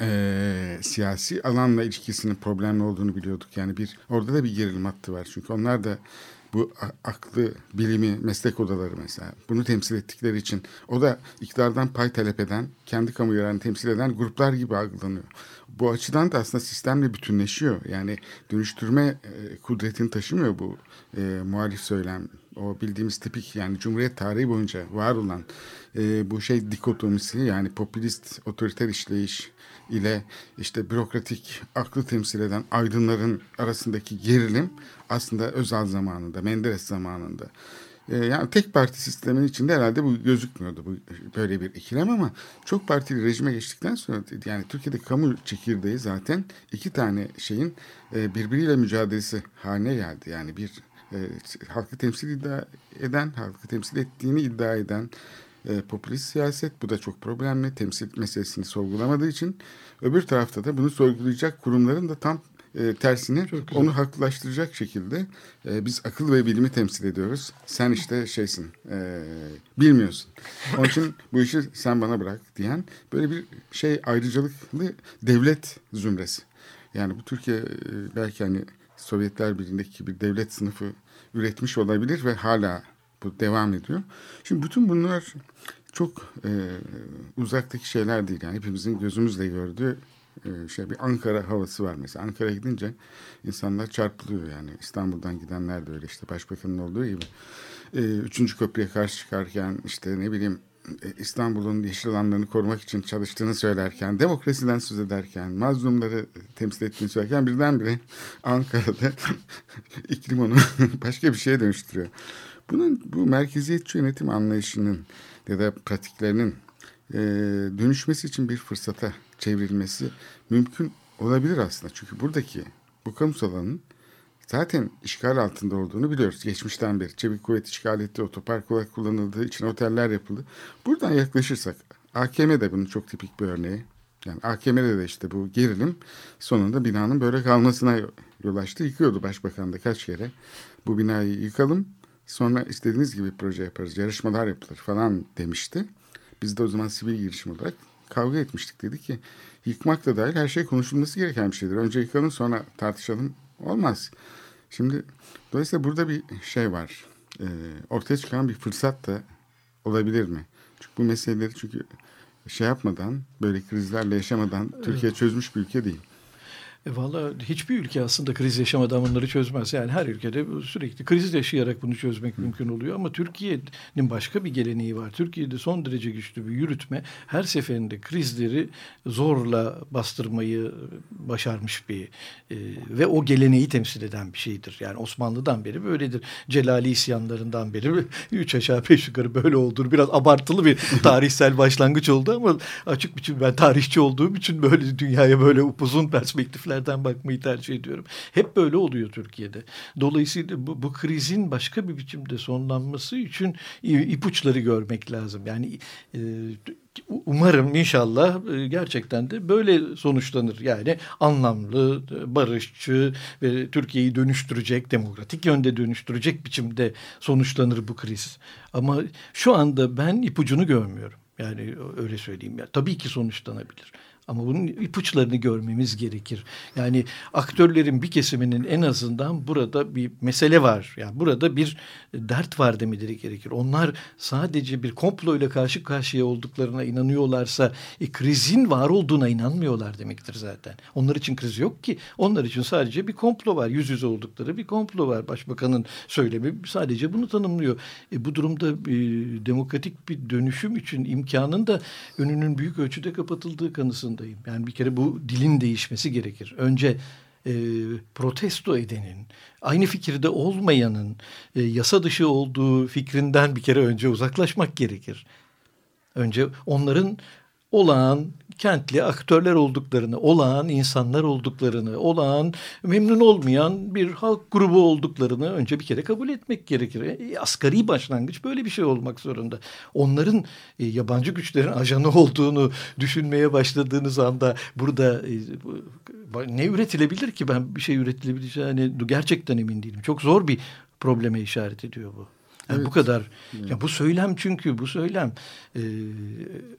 e, siyasi alanla ilişkisinin problemli olduğunu biliyorduk. Yani bir orada da bir gerilim hattı var. Çünkü onlar da bu aklı, bilimi, meslek odaları mesela bunu temsil ettikleri için o da iktidardan pay talep eden, kendi kamu yararını temsil eden gruplar gibi algılanıyor. Bu açıdan da aslında sistemle bütünleşiyor. Yani dönüştürme e, kudretini taşımıyor bu e, muhalif söylem. O bildiğimiz tipik yani Cumhuriyet tarihi boyunca var olan e, bu şey dikotomisi yani popülist otoriter işleyiş ile işte bürokratik aklı temsil eden aydınların arasındaki gerilim aslında Özal zamanında, Menderes zamanında. E, yani tek parti sistemin içinde herhalde bu gözükmüyordu bu böyle bir ikilem ama çok partili rejime geçtikten sonra yani Türkiye'de kamu çekirdeği zaten iki tane şeyin e, birbiriyle mücadelesi haline geldi. Yani bir e, halkı temsil iddia eden, halkı temsil ettiğini iddia eden e, popülist siyaset. Bu da çok problemli. Temsil meselesini sorgulamadığı için. Öbür tarafta da bunu sorgulayacak kurumların da tam e, tersine onu haklılaştıracak şekilde e, biz akıl ve bilimi temsil ediyoruz. Sen işte şeysin, e, bilmiyorsun. Onun için bu işi sen bana bırak diyen böyle bir şey ayrıcalıklı devlet zümresi. Yani bu Türkiye e, belki hani Sovyetler Birliği'ndeki bir devlet sınıfı üretmiş olabilir ve hala bu devam ediyor. Şimdi bütün bunlar çok e, uzaktaki şeyler değil. Yani hepimizin gözümüzle gördüğü e, şey bir Ankara havası var mesela. Ankara'ya gidince insanlar çarpılıyor yani. İstanbul'dan gidenler de öyle işte başbakanın olduğu gibi. E, üçüncü köprüye karşı çıkarken işte ne bileyim e, İstanbul'un yeşil alanlarını korumak için çalıştığını söylerken, demokrasiden söz ederken, mazlumları temsil ettiğini söylerken birdenbire Ankara'da iklim onu başka bir şeye dönüştürüyor. Bunun bu merkeziyetçi yönetim anlayışının ya da pratiklerinin e, dönüşmesi için bir fırsata çevrilmesi mümkün olabilir aslında. Çünkü buradaki bu kamusal zaten işgal altında olduğunu biliyoruz. Geçmişten beri çevik kuvvet işgal etti, otopark olarak kullanıldığı için oteller yapıldı. Buradan yaklaşırsak AKM de bunun çok tipik bir örneği. Yani AKM'de de işte bu gerilim sonunda binanın böyle kalmasına yol açtı. Yıkıyordu başbakan da kaç kere. Bu binayı yıkalım sonra istediğiniz gibi proje yaparız, yarışmalar yapılır falan demişti. Biz de o zaman sivil girişim olarak kavga etmiştik. Dedi ki yıkmak da dahil her şey konuşulması gereken bir şeydir. Önce yıkalım sonra tartışalım. Olmaz. Şimdi dolayısıyla burada bir şey var. Ee, ortaya çıkan bir fırsat da olabilir mi? Çünkü bu meseleleri çünkü şey yapmadan böyle krizlerle yaşamadan Türkiye çözmüş bir ülke değil. E Valla hiçbir ülke aslında kriz yaşamadan bunları çözmez. Yani her ülkede sürekli kriz yaşayarak bunu çözmek mümkün oluyor. Ama Türkiye'nin başka bir geleneği var. Türkiye'de son derece güçlü bir yürütme her seferinde krizleri zorla bastırmayı başarmış bir e, ve o geleneği temsil eden bir şeydir. Yani Osmanlı'dan beri böyledir. Celali isyanlarından beri üç aşağı beş yukarı böyle olduğunu biraz abartılı bir tarihsel başlangıç oldu ama açık biçim ben tarihçi olduğum için böyle dünyaya böyle upuzun perspektifler yerden bakmayı tercih ediyorum. Hep böyle oluyor Türkiye'de. Dolayısıyla bu, bu krizin başka bir biçimde sonlanması için ipuçları görmek lazım. Yani e, umarım inşallah e, gerçekten de böyle sonuçlanır. Yani anlamlı, barışçı ve Türkiye'yi dönüştürecek, demokratik yönde dönüştürecek biçimde sonuçlanır bu kriz. Ama şu anda ben ipucunu görmüyorum. Yani öyle söyleyeyim ya. Tabii ki sonuçlanabilir. Ama bunun ipuçlarını görmemiz gerekir. Yani aktörlerin bir kesiminin en azından burada bir mesele var. Yani burada bir dert var demeleri gerekir. Onlar sadece bir komployla karşı karşıya olduklarına inanıyorlarsa e, krizin var olduğuna inanmıyorlar demektir zaten. Onlar için kriz yok ki. Onlar için sadece bir komplo var. Yüz yüze oldukları bir komplo var. Başbakanın söylemi sadece bunu tanımlıyor. E, bu durumda e, demokratik bir dönüşüm için imkanın da önünün büyük ölçüde kapatıldığı kanısındayım. Yani bir kere bu dilin değişmesi gerekir. Önce e, protesto edenin, aynı fikirde olmayanın e, yasa dışı olduğu fikrinden bir kere önce uzaklaşmak gerekir. Önce onların olağan kentli aktörler olduklarını, olağan insanlar olduklarını, olağan memnun olmayan bir halk grubu olduklarını önce bir kere kabul etmek gerekir. E, asgari başlangıç böyle bir şey olmak zorunda. Onların e, yabancı güçlerin ajanı olduğunu düşünmeye başladığınız anda burada e, ne üretilebilir ki? Ben bir şey üretilebileceğine gerçekten emin değilim. Çok zor bir probleme işaret ediyor bu. Yani Evet. bu kadar. Ya bu söylem çünkü bu söylem e,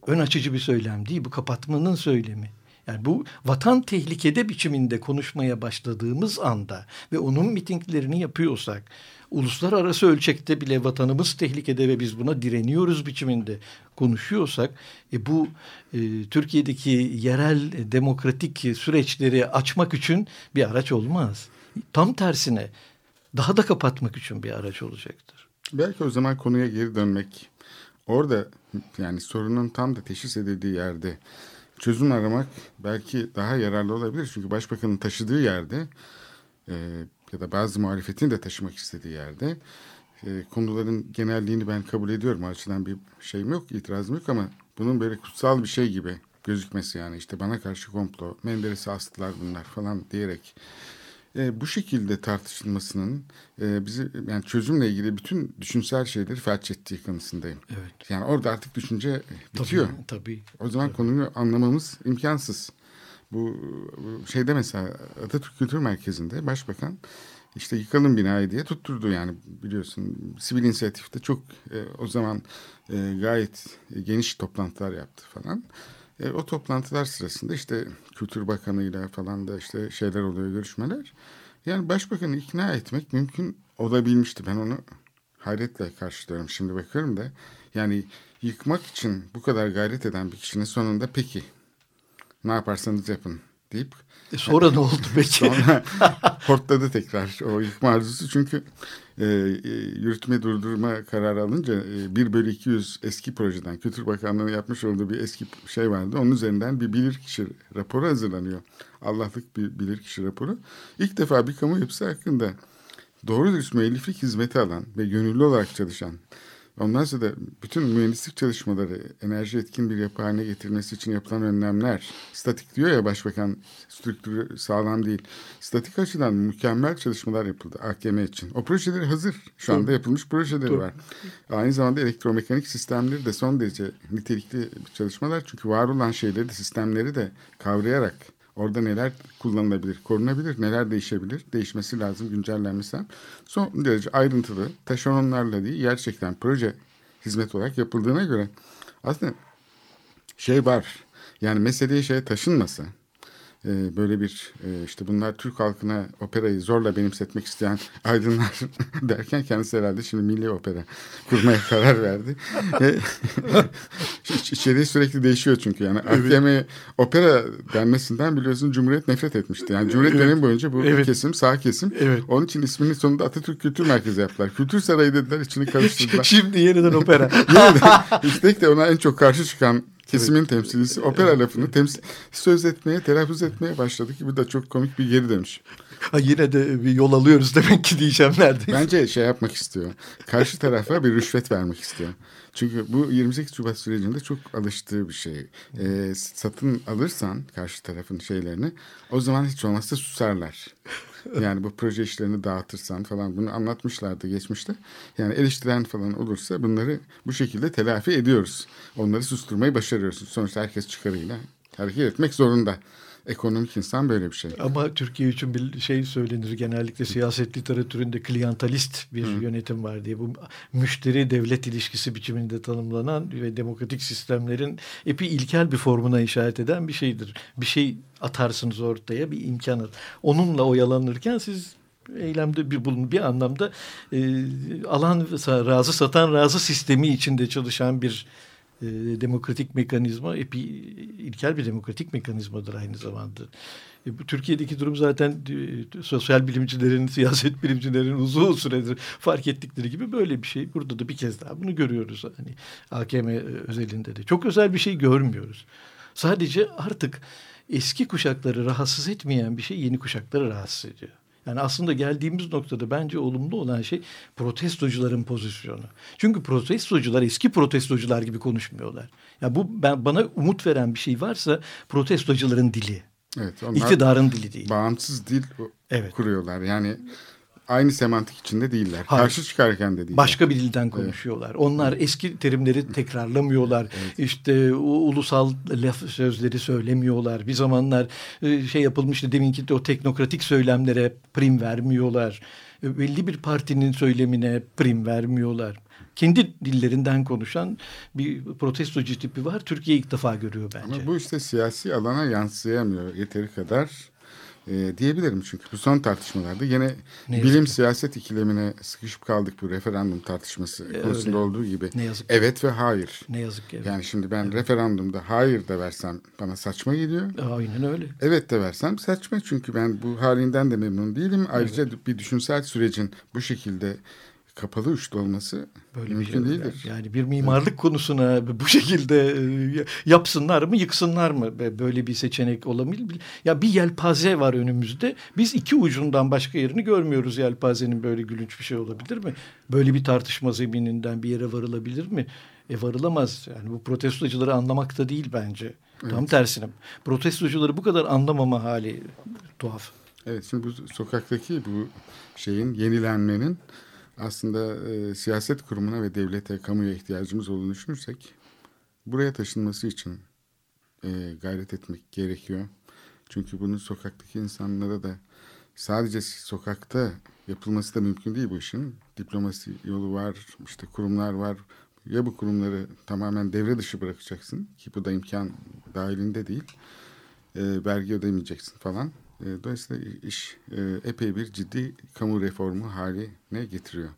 ön açıcı bir söylem değil. Bu kapatmanın söylemi. Yani bu vatan tehlikede biçiminde konuşmaya başladığımız anda ve onun mitinglerini yapıyorsak, uluslararası ölçekte bile vatanımız tehlikede ve biz buna direniyoruz biçiminde konuşuyorsak, e, bu e, Türkiye'deki yerel demokratik süreçleri açmak için bir araç olmaz. Tam tersine daha da kapatmak için bir araç olacaktır. Belki o zaman konuya geri dönmek, orada yani sorunun tam da teşhis edildiği yerde çözüm aramak belki daha yararlı olabilir. Çünkü başbakanın taşıdığı yerde e, ya da bazı muhalefetin de taşımak istediği yerde e, konuların genelliğini ben kabul ediyorum. Açıdan bir şeyim yok, itirazım yok ama bunun böyle kutsal bir şey gibi gözükmesi yani işte bana karşı komplo, Menderes'i astılar bunlar falan diyerek e, bu şekilde tartışılmasının e, bizi yani çözümle ilgili bütün düşünsel şeyleri felç ettiği kanısındayım. Evet. Yani orada artık düşünce bitiyor. Tabii, tabii. O zaman konuyu anlamamız imkansız. Bu bu şeyde mesela Atatürk Kültür Merkezi'nde başbakan işte yıkalım binayı diye tutturdu yani biliyorsun sivil inisiyatifte çok e, o zaman e, gayet geniş toplantılar yaptı falan. E, o toplantılar sırasında işte Kültür Bakanı'yla falan da işte şeyler oluyor görüşmeler. Yani başbakanı ikna etmek mümkün olabilmişti. Ben onu hayretle karşılıyorum. Şimdi bakıyorum da yani yıkmak için bu kadar gayret eden bir kişinin sonunda peki ne yaparsanız yapın deyip E sonra ne oldu peki? sonra hortladı tekrar o yıkma arzusu. Çünkü e, e, yürütme durdurma kararı alınca e, 1 bölü 200 eski projeden Kültür Bakanlığı'nın yapmış olduğu bir eski şey vardı. Onun üzerinden bir bilirkişi raporu hazırlanıyor. Allah'lık bir bilirkişi raporu. İlk defa bir kamu yapısı hakkında doğru dürüst müelliflik hizmeti alan ve gönüllü olarak çalışan Ondan sonra da bütün mühendislik çalışmaları enerji etkin bir yapı haline getirilmesi için yapılan önlemler, statik diyor ya başbakan strüktürü sağlam değil. Statik açıdan mükemmel çalışmalar yapıldı AKM için. O projeleri hazır. Şu anda yapılmış projeleri var. Aynı zamanda elektromekanik sistemleri de son derece nitelikli çalışmalar. Çünkü var olan şeyleri de sistemleri de kavrayarak Orada neler kullanılabilir, korunabilir, neler değişebilir, değişmesi lazım, güncellenmesi. Son derece ayrıntılı, taşeronlarla değil, gerçekten proje hizmet olarak yapıldığına göre aslında şey var. Yani meseleye şey taşınması, e, böyle bir e, işte bunlar Türk halkına operayı zorla benimsetmek isteyen aydınlar derken kendisi herhalde şimdi milli opera kurmaya karar verdi. E, iç- içeriği sürekli değişiyor çünkü yani AKM opera denmesinden biliyorsun Cumhuriyet nefret etmişti. Yani Cumhuriyet dönemi boyunca bu Evet. kesim sağ kesim. Evet. Onun için ismini sonunda Atatürk Kültür Merkezi yaptılar. Kültür Sarayı dediler içini karıştırdılar. Şimdi yeniden opera. Üstelik de ona en çok karşı çıkan kesimin temsilcisi opera lafını temsil söz etmeye, telaffuz etmeye başladı ki bu da çok komik bir geri dönüş. ha, yine de bir yol alıyoruz demek ki diyeceğim neredeyse. Bence şey yapmak istiyor. Karşı tarafa bir rüşvet vermek istiyor. Çünkü bu 28 Şubat sürecinde çok alıştığı bir şey. Ee, satın alırsan karşı tarafın şeylerini o zaman hiç olmazsa susarlar. Yani bu proje işlerini dağıtırsan falan bunu anlatmışlardı geçmişte. Yani eleştiren falan olursa bunları bu şekilde telafi ediyoruz. Onları susturmayı başarıyoruz. Sonuçta herkes çıkarıyla hareket etmek zorunda. Ekonomik insan böyle bir şey. Ama Türkiye için bir şey söylenir genellikle siyaset literatüründe kliyantalist bir yönetim var diye. Bu müşteri devlet ilişkisi biçiminde tanımlanan ve demokratik sistemlerin epi ilkel bir formuna işaret eden bir şeydir. Bir şey atarsınız ortaya bir imkanı. Onunla oyalanırken siz eylemde bir bulun bir anlamda e, alan razı satan razı sistemi içinde çalışan bir e, demokratik mekanizma epi ilkel bir demokratik mekanizmadır aynı zamanda. E, bu Türkiye'deki durum zaten e, sosyal bilimcilerin, siyaset bilimcilerin uzun süredir fark ettikleri gibi böyle bir şey. Burada da bir kez daha bunu görüyoruz. Hani AKM özelinde de. Çok özel bir şey görmüyoruz. Sadece artık eski kuşakları rahatsız etmeyen bir şey yeni kuşakları rahatsız ediyor. Yani aslında geldiğimiz noktada bence olumlu olan şey protestocuların pozisyonu. Çünkü protestocular eski protestocular gibi konuşmuyorlar. Ya bu ben bana umut veren bir şey varsa protestocuların dili. Evet, onlar İktidarın dili değil. Bağımsız dil Evet. kuruyorlar. Yani aynı semantik içinde değiller. Hayır. Karşı çıkarken de değiller. Başka bir dilden konuşuyorlar. Onlar eski terimleri tekrarlamıyorlar. İşte u- ulusal laf sözleri söylemiyorlar. Bir zamanlar e, şey yapılmıştı deminki de o teknokratik söylemlere prim vermiyorlar. E, Belli bir partinin söylemine prim vermiyorlar. Kendi dillerinden konuşan bir protestocu tipi var. Türkiye ilk defa görüyor bence. Ama bu işte siyasi alana yansıyamıyor yeteri kadar e, diyebilirim. Çünkü bu son tartışmalarda yine Ne bilim siyaset ikilemine sıkışıp kaldık bu referandum tartışması konusunda öyle. olduğu gibi. Ne yazık. Evet ve hayır. Ne yazık ki. evet. Yani şimdi ben referandumda hayır da versem bana saçma geliyor. Aynen öyle. Evet de versem saçma çünkü ben bu halinden de memnun değilim. Ayrıca bir düşünsel sürecin bu şekilde kapalı uçlu olması Böyle bir mümkün şey değildir. Yani bir mimarlık konusuna bu şekilde e, yapsınlar mı yıksınlar mı böyle bir seçenek olabilir. Ya bir yelpaze var önümüzde. Biz iki ucundan başka yerini görmüyoruz yelpazenin böyle gülünç bir şey olabilir mi? Böyle bir tartışma zemininden bir yere varılabilir mi? E varılamaz. Yani bu protestocuları anlamakta değil bence. Tam tersine. Protestocuları bu kadar anlamama hali tuhaf. Evet şimdi bu sokaktaki bu şeyin yenilenmenin aslında e, siyaset kurumuna ve devlete, kamuya ihtiyacımız olduğunu düşünürsek buraya taşınması için e, gayret etmek gerekiyor. Çünkü bunun sokaktaki insanlara da sadece sokakta yapılması da mümkün değil bu işin. Diplomasi yolu var, işte kurumlar var. Ya bu kurumları tamamen devre dışı bırakacaksın ki bu da imkan dahilinde değil. E, vergi ödemeyeceksin falan. E, dolayısıyla iş e, epey bir ciddi kamu reformu haline getiriyor.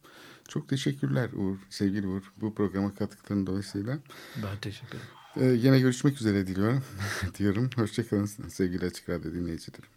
Çok teşekkürler Uğur, sevgili Uğur bu programa katkıların dolayısıyla. Ben teşekkür ederim. E, yine görüşmek üzere diliyorum. diyorum. Hoşçakalın sevgili Açık Radyo dinleyicileri.